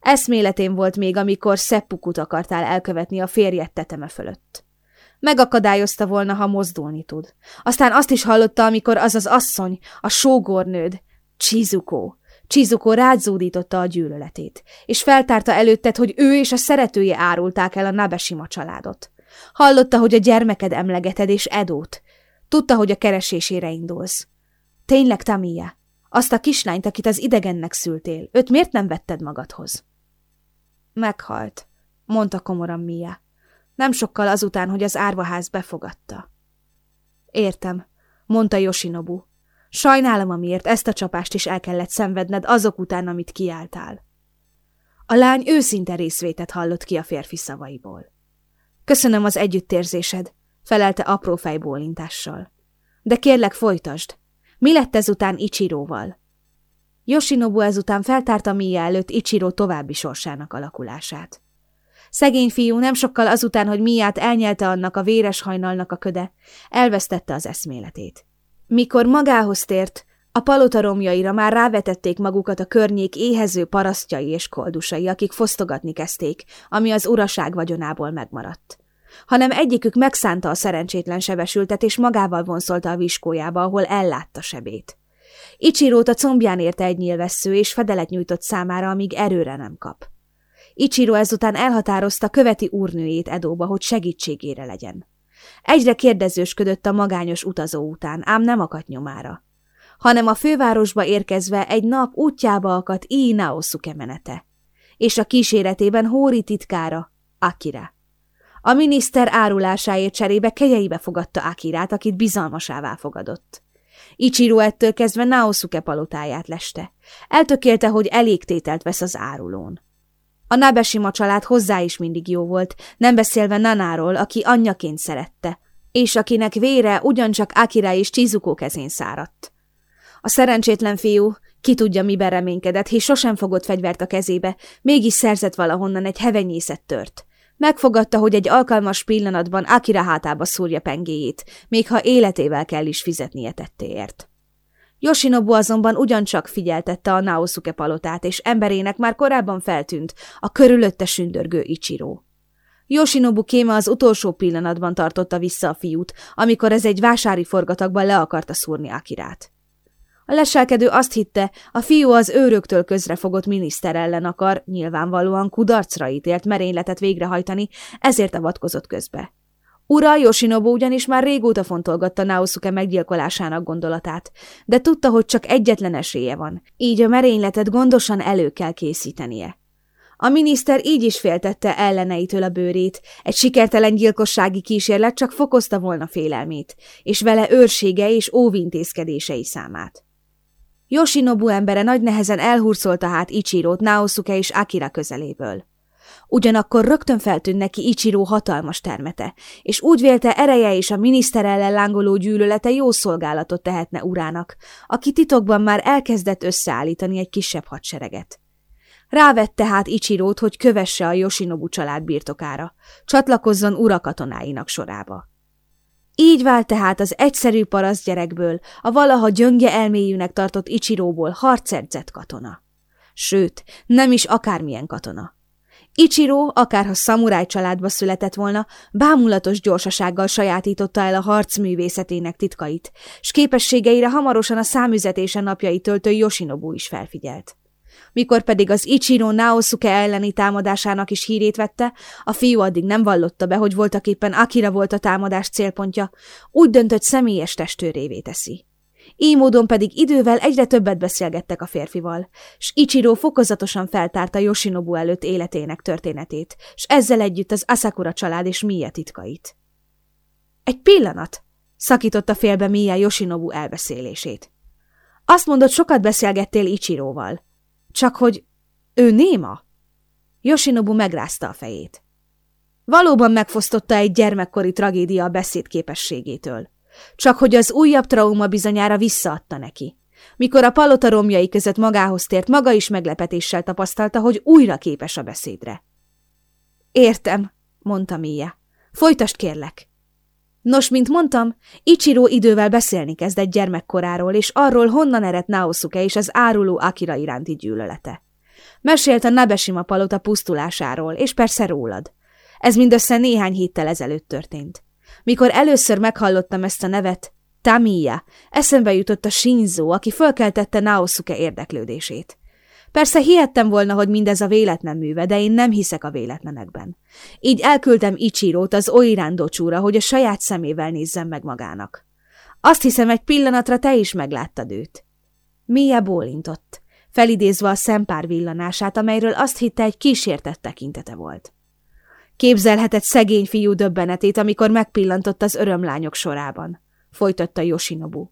Eszméletén volt még, amikor szeppukut akartál elkövetni a férjed teteme fölött. Megakadályozta volna, ha mozdulni tud. Aztán azt is hallotta, amikor az az asszony, a sógornőd, Chizuko. Chizuko rádzódította a gyűlöletét, és feltárta előtted, hogy ő és a szeretője árulták el a Nabesima családot. Hallotta, hogy a gyermeked emlegeted, és Edót. Tudta, hogy a keresésére indulsz. Tényleg, Tamia? Azt a kislányt, akit az idegennek szültél, őt miért nem vetted magadhoz? Meghalt, mondta komoran Mia. Nem sokkal azután, hogy az árvaház befogadta. Értem, mondta Yoshinobu. Sajnálom, amiért ezt a csapást is el kellett szenvedned azok után, amit kiálltál. A lány őszinte részvétet hallott ki a férfi szavaiból. Köszönöm az együttérzésed, felelte apró fejbólintással. De kérlek folytasd. Mi lett ezután Ichiroval? Yoshinobu ezután feltárta Mia előtt Ichiro további sorsának alakulását. Szegény fiú nem sokkal azután, hogy Miát elnyelte annak a véres hajnalnak a köde, elvesztette az eszméletét. Mikor magához tért, a palota romjaira már rávetették magukat a környék éhező parasztjai és koldusai, akik fosztogatni kezdték, ami az uraság vagyonából megmaradt. Hanem egyikük megszánta a szerencsétlen sebesültet, és magával vonszolta a viskójába, ahol ellátta sebét. Icsirót a combján érte egy nyilvessző, és fedelet nyújtott számára, amíg erőre nem kap. Ichiro ezután elhatározta követi úrnőjét Edóba, hogy segítségére legyen. Egyre kérdezősködött a magányos utazó után, ám nem akadt nyomára. Hanem a fővárosba érkezve egy nap útjába akadt Ii Naosuke menete, és a kíséretében Hóri titkára, Akira. A miniszter árulásáért cserébe kegyeibe fogadta Akirát, akit bizalmasává fogadott. Ichiro ettől kezdve Naosuke palotáját leste. Eltökélte, hogy elégtételt vesz az árulón. A Nabesima család hozzá is mindig jó volt, nem beszélve Nanáról, aki anyjaként szerette, és akinek vére ugyancsak Akira és Chizuko kezén száradt. A szerencsétlen fiú, ki tudja, miben reménykedett, és sosem fogott fegyvert a kezébe, mégis szerzett valahonnan egy hevenyészet tört. Megfogadta, hogy egy alkalmas pillanatban Akira hátába szúrja pengéjét, még ha életével kell is fizetnie tettéért. Yoshinobu azonban ugyancsak figyeltette a Naosuke palotát, és emberének már korábban feltűnt a körülötte sündörgő Ichiro. Yoshinobu kéme az utolsó pillanatban tartotta vissza a fiút, amikor ez egy vásári forgatagban le akarta szúrni Akirát. A leselkedő azt hitte, a fiú az őröktől közrefogott miniszter ellen akar, nyilvánvalóan kudarcra ítélt merényletet végrehajtani, ezért avatkozott közbe. Ura Yoshinobu ugyanis már régóta fontolgatta Naosuke meggyilkolásának gondolatát, de tudta, hogy csak egyetlen esélye van, így a merényletet gondosan elő kell készítenie. A miniszter így is féltette elleneitől a bőrét, egy sikertelen gyilkossági kísérlet csak fokozta volna félelmét, és vele őrsége és óvintézkedései számát. Yoshinobu embere nagy nehezen elhurcolta hát Ichirót Naosuke és Akira közeléből. Ugyanakkor rögtön feltűnt neki Ichiro hatalmas termete, és úgy vélte ereje és a miniszter ellen lángoló gyűlölete jó szolgálatot tehetne urának, aki titokban már elkezdett összeállítani egy kisebb hadsereget. Rávette tehát Ichirót, hogy kövesse a Yoshinobu család birtokára, csatlakozzon urakatonáinak sorába. Így vált tehát az egyszerű paraszt gyerekből, a valaha gyöngye elméjűnek tartott Ichiróból harcedzett katona. Sőt, nem is akármilyen katona. Ichiro, akárha szamuráj családba született volna, bámulatos gyorsasággal sajátította el a harc művészetének titkait, s képességeire hamarosan a számüzetése napjai töltő Yoshinobu is felfigyelt. Mikor pedig az Ichiro Naosuke elleni támadásának is hírét vette, a fiú addig nem vallotta be, hogy voltaképpen Akira volt a támadás célpontja, úgy döntött személyes testőrévé teszi. Így módon pedig idővel egyre többet beszélgettek a férfival, s Ichiro fokozatosan feltárta Yoshinobu előtt életének történetét, s ezzel együtt az Asakura család és Mia titkait. Egy pillanat! szakította félbe Mia Yoshinobu elbeszélését. Azt mondod, sokat beszélgettél Ichiroval. Csak hogy ő néma? Yoshinobu megrázta a fejét. Valóban megfosztotta egy gyermekkori tragédia a beszédképességétől. Csak hogy az újabb trauma bizonyára visszaadta neki. Mikor a palota romjai között magához tért, maga is meglepetéssel tapasztalta, hogy újra képes a beszédre. Értem, mondta Mia. Folytast kérlek. Nos, mint mondtam, Ichiro idővel beszélni kezdett gyermekkoráról, és arról, honnan eredt Naosuke és az áruló Akira iránti gyűlölete. Mesélt a Nabeshima palota pusztulásáról, és persze rólad. Ez mindössze néhány héttel ezelőtt történt. Mikor először meghallottam ezt a nevet, Tamiya, eszembe jutott a Shinzo, aki fölkeltette Naosuke érdeklődését. Persze hihettem volna, hogy mindez a véletlen műve, de én nem hiszek a véletlenekben. Így elküldtem Ichirót az Oirán docsúra, hogy a saját szemével nézzem meg magának. Azt hiszem, egy pillanatra te is megláttad őt. Mia bólintott, felidézve a szempár villanását, amelyről azt hitte egy kísértett tekintete volt. Képzelhetett szegény fiú döbbenetét, amikor megpillantott az örömlányok sorában, folytatta Yoshinobu.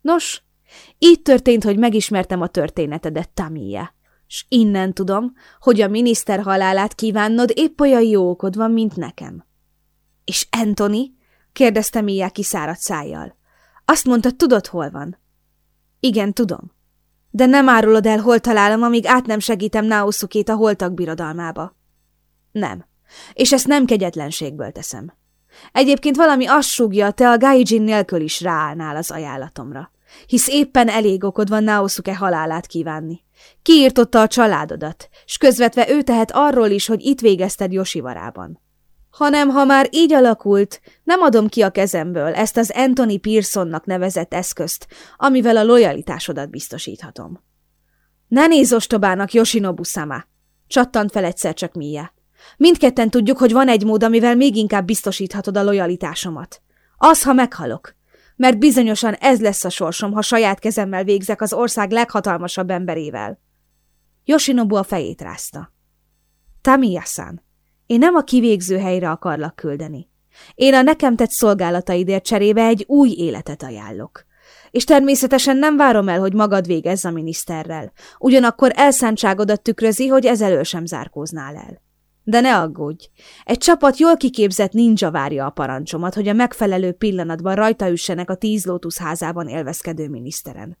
Nos, így történt, hogy megismertem a történetedet, Tamiya. S innen tudom, hogy a miniszter halálát kívánnod épp olyan jó okod van, mint nekem. És Anthony? kérdezte Mia kiszáradt szájjal. Azt mondta, tudod, hol van? Igen, tudom. De nem árulod el, hol találom, amíg át nem segítem Naosukét a holtak birodalmába. Nem. És ezt nem kegyetlenségből teszem. Egyébként valami azt súgja, te a Gaijin nélkül is ráállnál az ajánlatomra hisz éppen elég okod van Naosuke halálát kívánni. Kiírtotta a családodat, s közvetve ő tehet arról is, hogy itt végezted Josivarában. Hanem, ha már így alakult, nem adom ki a kezemből ezt az Anthony Pearsonnak nevezett eszközt, amivel a lojalitásodat biztosíthatom. Ne nézz ostobának, Yoshinobu-sama! Csattant fel egyszer csak Mia. Mindketten tudjuk, hogy van egy mód, amivel még inkább biztosíthatod a lojalitásomat. Az, ha meghalok mert bizonyosan ez lesz a sorsom, ha saját kezemmel végzek az ország leghatalmasabb emberével. Yoshinobu a fejét rázta. Tamiya-san, én nem a kivégző helyre akarlak küldeni. Én a nekem tett szolgálataidért cserébe egy új életet ajánlok. És természetesen nem várom el, hogy magad végezz a miniszterrel. Ugyanakkor elszántságodat tükrözi, hogy ezelől sem zárkóznál el. De ne aggódj! Egy csapat jól kiképzett ninja várja a parancsomat, hogy a megfelelő pillanatban rajta üssenek a tíz lótusz házában élvezkedő miniszteren.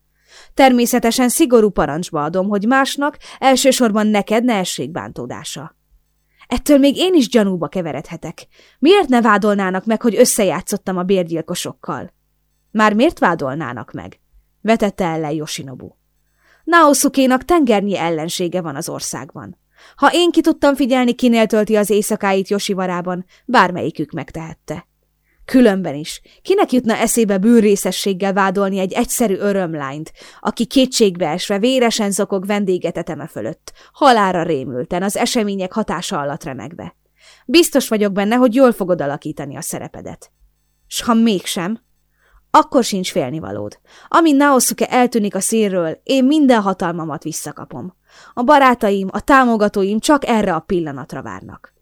Természetesen szigorú parancsba adom, hogy másnak, elsősorban neked ne essék bántódása. Ettől még én is gyanúba keveredhetek. Miért ne vádolnának meg, hogy összejátszottam a bérgyilkosokkal? Már miért vádolnának meg? Vetette ellen Yoshinobu. Naosukénak tengernyi ellensége van az országban. Ha én ki tudtam figyelni, kinél tölti az éjszakáit Josivarában, bármelyikük megtehette. Különben is, kinek jutna eszébe bűnrészességgel vádolni egy egyszerű örömlányt, aki kétségbe esve véresen zokog vendégeteteme fölött, halára rémülten, az események hatása alatt remegve. Biztos vagyok benne, hogy jól fogod alakítani a szerepedet. S ha mégsem, akkor sincs félnivalód. Amint Naosuke eltűnik a színről, én minden hatalmamat visszakapom. A barátaim, a támogatóim csak erre a pillanatra várnak.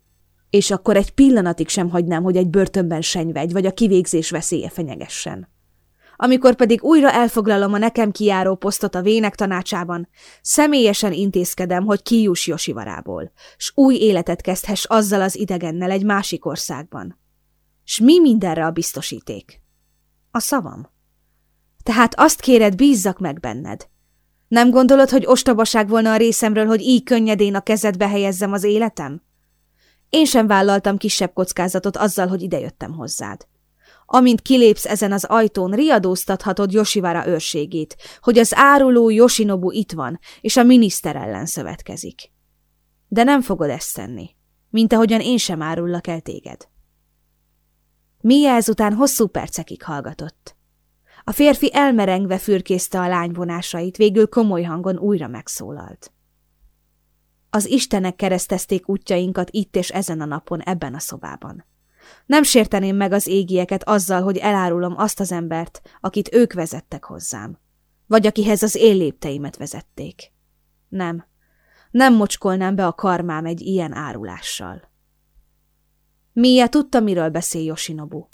És akkor egy pillanatig sem hagynám, hogy egy börtönben senyvegy, vagy a kivégzés veszélye fenyegessen. Amikor pedig újra elfoglalom a nekem kijáró posztot a vének tanácsában, személyesen intézkedem, hogy kijuss Josivarából, s új életet kezdhess azzal az idegennel egy másik országban. S mi mindenre a biztosíték? A szavam. Tehát azt kéred, bízzak meg benned. Nem gondolod, hogy ostobaság volna a részemről, hogy így könnyedén a kezedbe helyezzem az életem? Én sem vállaltam kisebb kockázatot azzal, hogy idejöttem hozzád. Amint kilépsz ezen az ajtón, riadóztathatod Josivara őrségét, hogy az áruló Yoshinobu itt van, és a miniszter ellen szövetkezik. De nem fogod ezt tenni, mint ahogyan én sem árullak el téged. Mia ezután hosszú percekig hallgatott. A férfi elmerengve fürkészte a lány vonásait, végül komoly hangon újra megszólalt. Az istenek keresztezték útjainkat itt és ezen a napon, ebben a szobában. Nem sérteném meg az égieket azzal, hogy elárulom azt az embert, akit ők vezettek hozzám, vagy akihez az én lépteimet vezették. Nem, nem mocskolnám be a karmám egy ilyen árulással. Mia tudta, miről beszél Yoshinobu.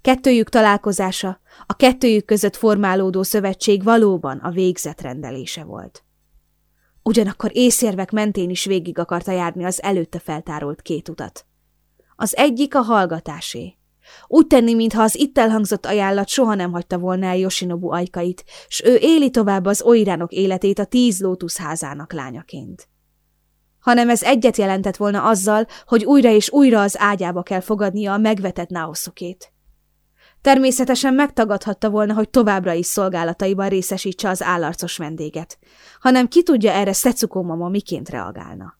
Kettőjük találkozása, a kettőjük között formálódó szövetség valóban a végzet rendelése volt. Ugyanakkor észérvek mentén is végig akarta járni az előtte feltárolt két utat. Az egyik a hallgatásé. Úgy tenni, mintha az itt elhangzott ajánlat soha nem hagyta volna el Yoshinobu ajkait, s ő éli tovább az oiránok életét a tíz lótuszházának lányaként hanem ez egyet jelentett volna azzal, hogy újra és újra az ágyába kell fogadnia a megvetett Naoszukét. Természetesen megtagadhatta volna, hogy továbbra is szolgálataiban részesítse az állarcos vendéget, hanem ki tudja erre Szecukó mama miként reagálna.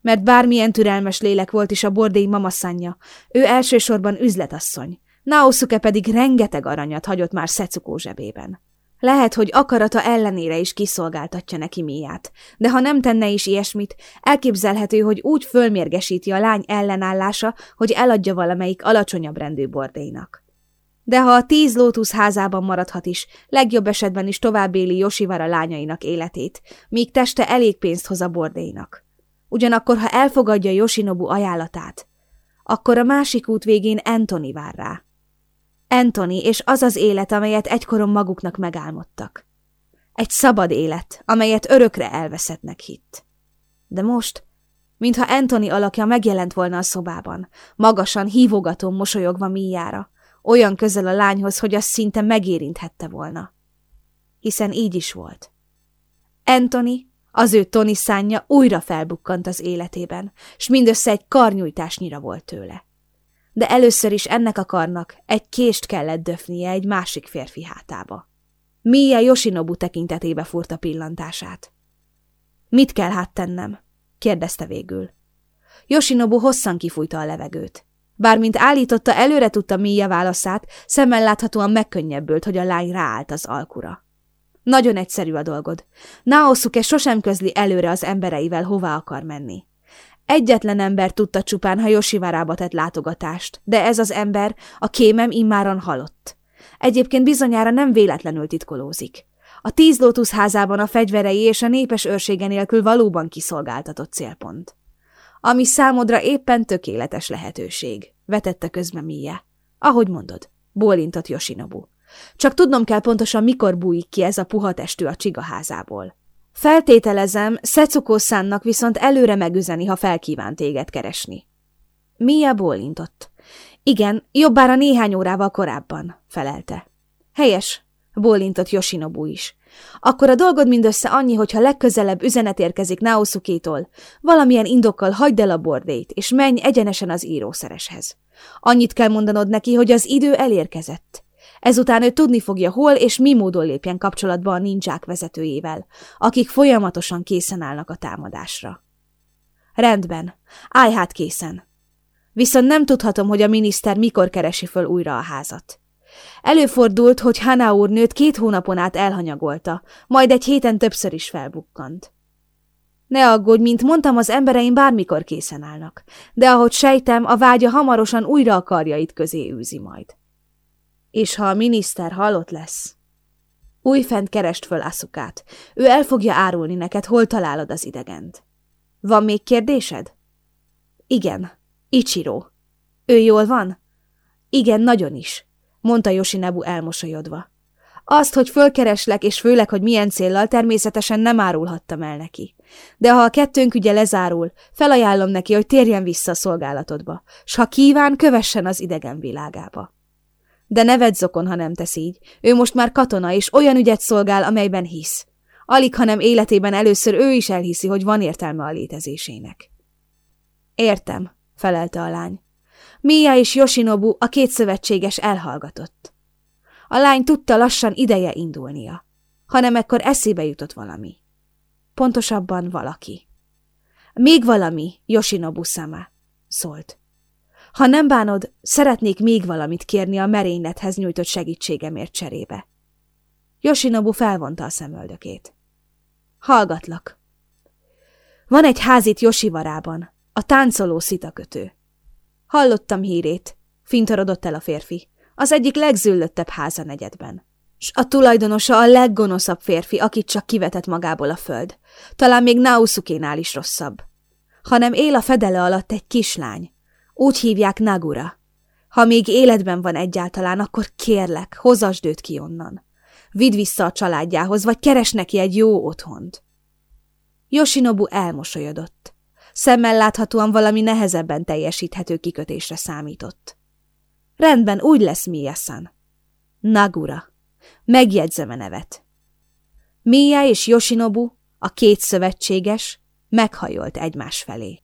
Mert bármilyen türelmes lélek volt is a bordéi mamaszanya, ő elsősorban üzletasszony, Naosuke pedig rengeteg aranyat hagyott már Szecukó zsebében. Lehet, hogy akarata ellenére is kiszolgáltatja neki Miát, de ha nem tenne is ilyesmit, elképzelhető, hogy úgy fölmérgesíti a lány ellenállása, hogy eladja valamelyik alacsonyabb rendű bordénak. De ha a tíz lótusz házában maradhat is, legjobb esetben is tovább éli Josivara lányainak életét, míg teste elég pénzt hoz a bordénak. Ugyanakkor, ha elfogadja Yoshinobu ajánlatát, akkor a másik út végén Anthony vár rá. Anthony és az az élet, amelyet egykoron maguknak megálmodtak. Egy szabad élet, amelyet örökre elveszettnek hitt. De most, mintha Anthony alakja megjelent volna a szobában, magasan, hívogató mosolyogva míjára, olyan közel a lányhoz, hogy az szinte megérinthette volna. Hiszen így is volt. Anthony, az ő Tony szánja újra felbukkant az életében, s mindössze egy karnyújtásnyira volt tőle de először is ennek a karnak egy kést kellett döfnie egy másik férfi hátába. Mia Yoshinobu tekintetébe furta pillantását. Mit kell hát tennem? kérdezte végül. Yoshinobu hosszan kifújta a levegőt. Bármint állította, előre tudta Mia válaszát, szemmel láthatóan megkönnyebbült, hogy a lány ráállt az alkura. Nagyon egyszerű a dolgod. Naosuke sosem közli előre az embereivel, hova akar menni. Egyetlen ember tudta csupán, ha Josivárába tett látogatást, de ez az ember, a kémem immáron halott. Egyébként bizonyára nem véletlenül titkolózik. A tíz lótusz házában a fegyverei és a népes őrsége nélkül valóban kiszolgáltatott célpont. Ami számodra éppen tökéletes lehetőség, vetette közbe Mia. Ahogy mondod, bólintott Yoshinobu. Csak tudnom kell pontosan, mikor bújik ki ez a puha testű a csigaházából. Feltételezem, Szecukó viszont előre megüzeni, ha felkíván téged keresni. Mia bólintott. Igen, jobbára néhány órával korábban, felelte. Helyes, bólintott Yoshinobu is. Akkor a dolgod mindössze annyi, hogyha legközelebb üzenet érkezik Naosukétól, valamilyen indokkal hagyd el a bordét, és menj egyenesen az írószereshez. Annyit kell mondanod neki, hogy az idő elérkezett. Ezután ő tudni fogja, hol és mi módon lépjen kapcsolatba a ninják vezetőjével, akik folyamatosan készen állnak a támadásra. Rendben, állj hát készen. Viszont nem tudhatom, hogy a miniszter mikor keresi föl újra a házat. Előfordult, hogy Hana úrnőt két hónapon át elhanyagolta, majd egy héten többször is felbukkant. Ne aggódj, mint mondtam, az embereim bármikor készen állnak, de ahogy sejtem, a vágya hamarosan újra a karjait közé űzi majd. És ha a miniszter halott lesz? Újfent kerest föl Aszukát. Ő el fogja árulni neked, hol találod az idegent. Van még kérdésed? Igen, Ichiro. Ő jól van? Igen, nagyon is, mondta Yoshinebu elmosolyodva. Azt, hogy fölkereslek, és főleg, hogy milyen céllal, természetesen nem árulhattam el neki. De ha a kettőnk ügye lezárul, felajánlom neki, hogy térjen vissza a szolgálatodba, s ha kíván, kövessen az idegen világába. De ne vedd zokon, ha nem tesz így. Ő most már katona, és olyan ügyet szolgál, amelyben hisz. Alig, hanem életében először ő is elhiszi, hogy van értelme a létezésének. Értem, felelte a lány. Mia és Yoshinobu, a két szövetséges elhallgatott. A lány tudta lassan ideje indulnia, hanem ekkor eszébe jutott valami. Pontosabban valaki. Még valami, Yoshinobu sama, szólt. Ha nem bánod, szeretnék még valamit kérni a merénylethez nyújtott segítségemért cserébe. Yoshinobu felvonta a szemöldökét. Hallgatlak. Van egy házit Josivarában, a táncoló szitakötő. Hallottam hírét, fintorodott el a férfi. Az egyik legzüllöttebb háza negyedben. S a tulajdonosa a leggonoszabb férfi, akit csak kivetett magából a föld. Talán még Nausukénál is rosszabb. Hanem él a fedele alatt egy kislány. Úgy hívják Nagura. Ha még életben van egyáltalán, akkor kérlek, hozasd őt ki onnan. Vidd vissza a családjához, vagy keres neki egy jó otthont. Yoshinobu elmosolyodott. Szemmel láthatóan valami nehezebben teljesíthető kikötésre számított. Rendben, úgy lesz Mia-san. Nagura. Megjegyzem a nevet. Mia és Yoshinobu, a két szövetséges, meghajolt egymás felé.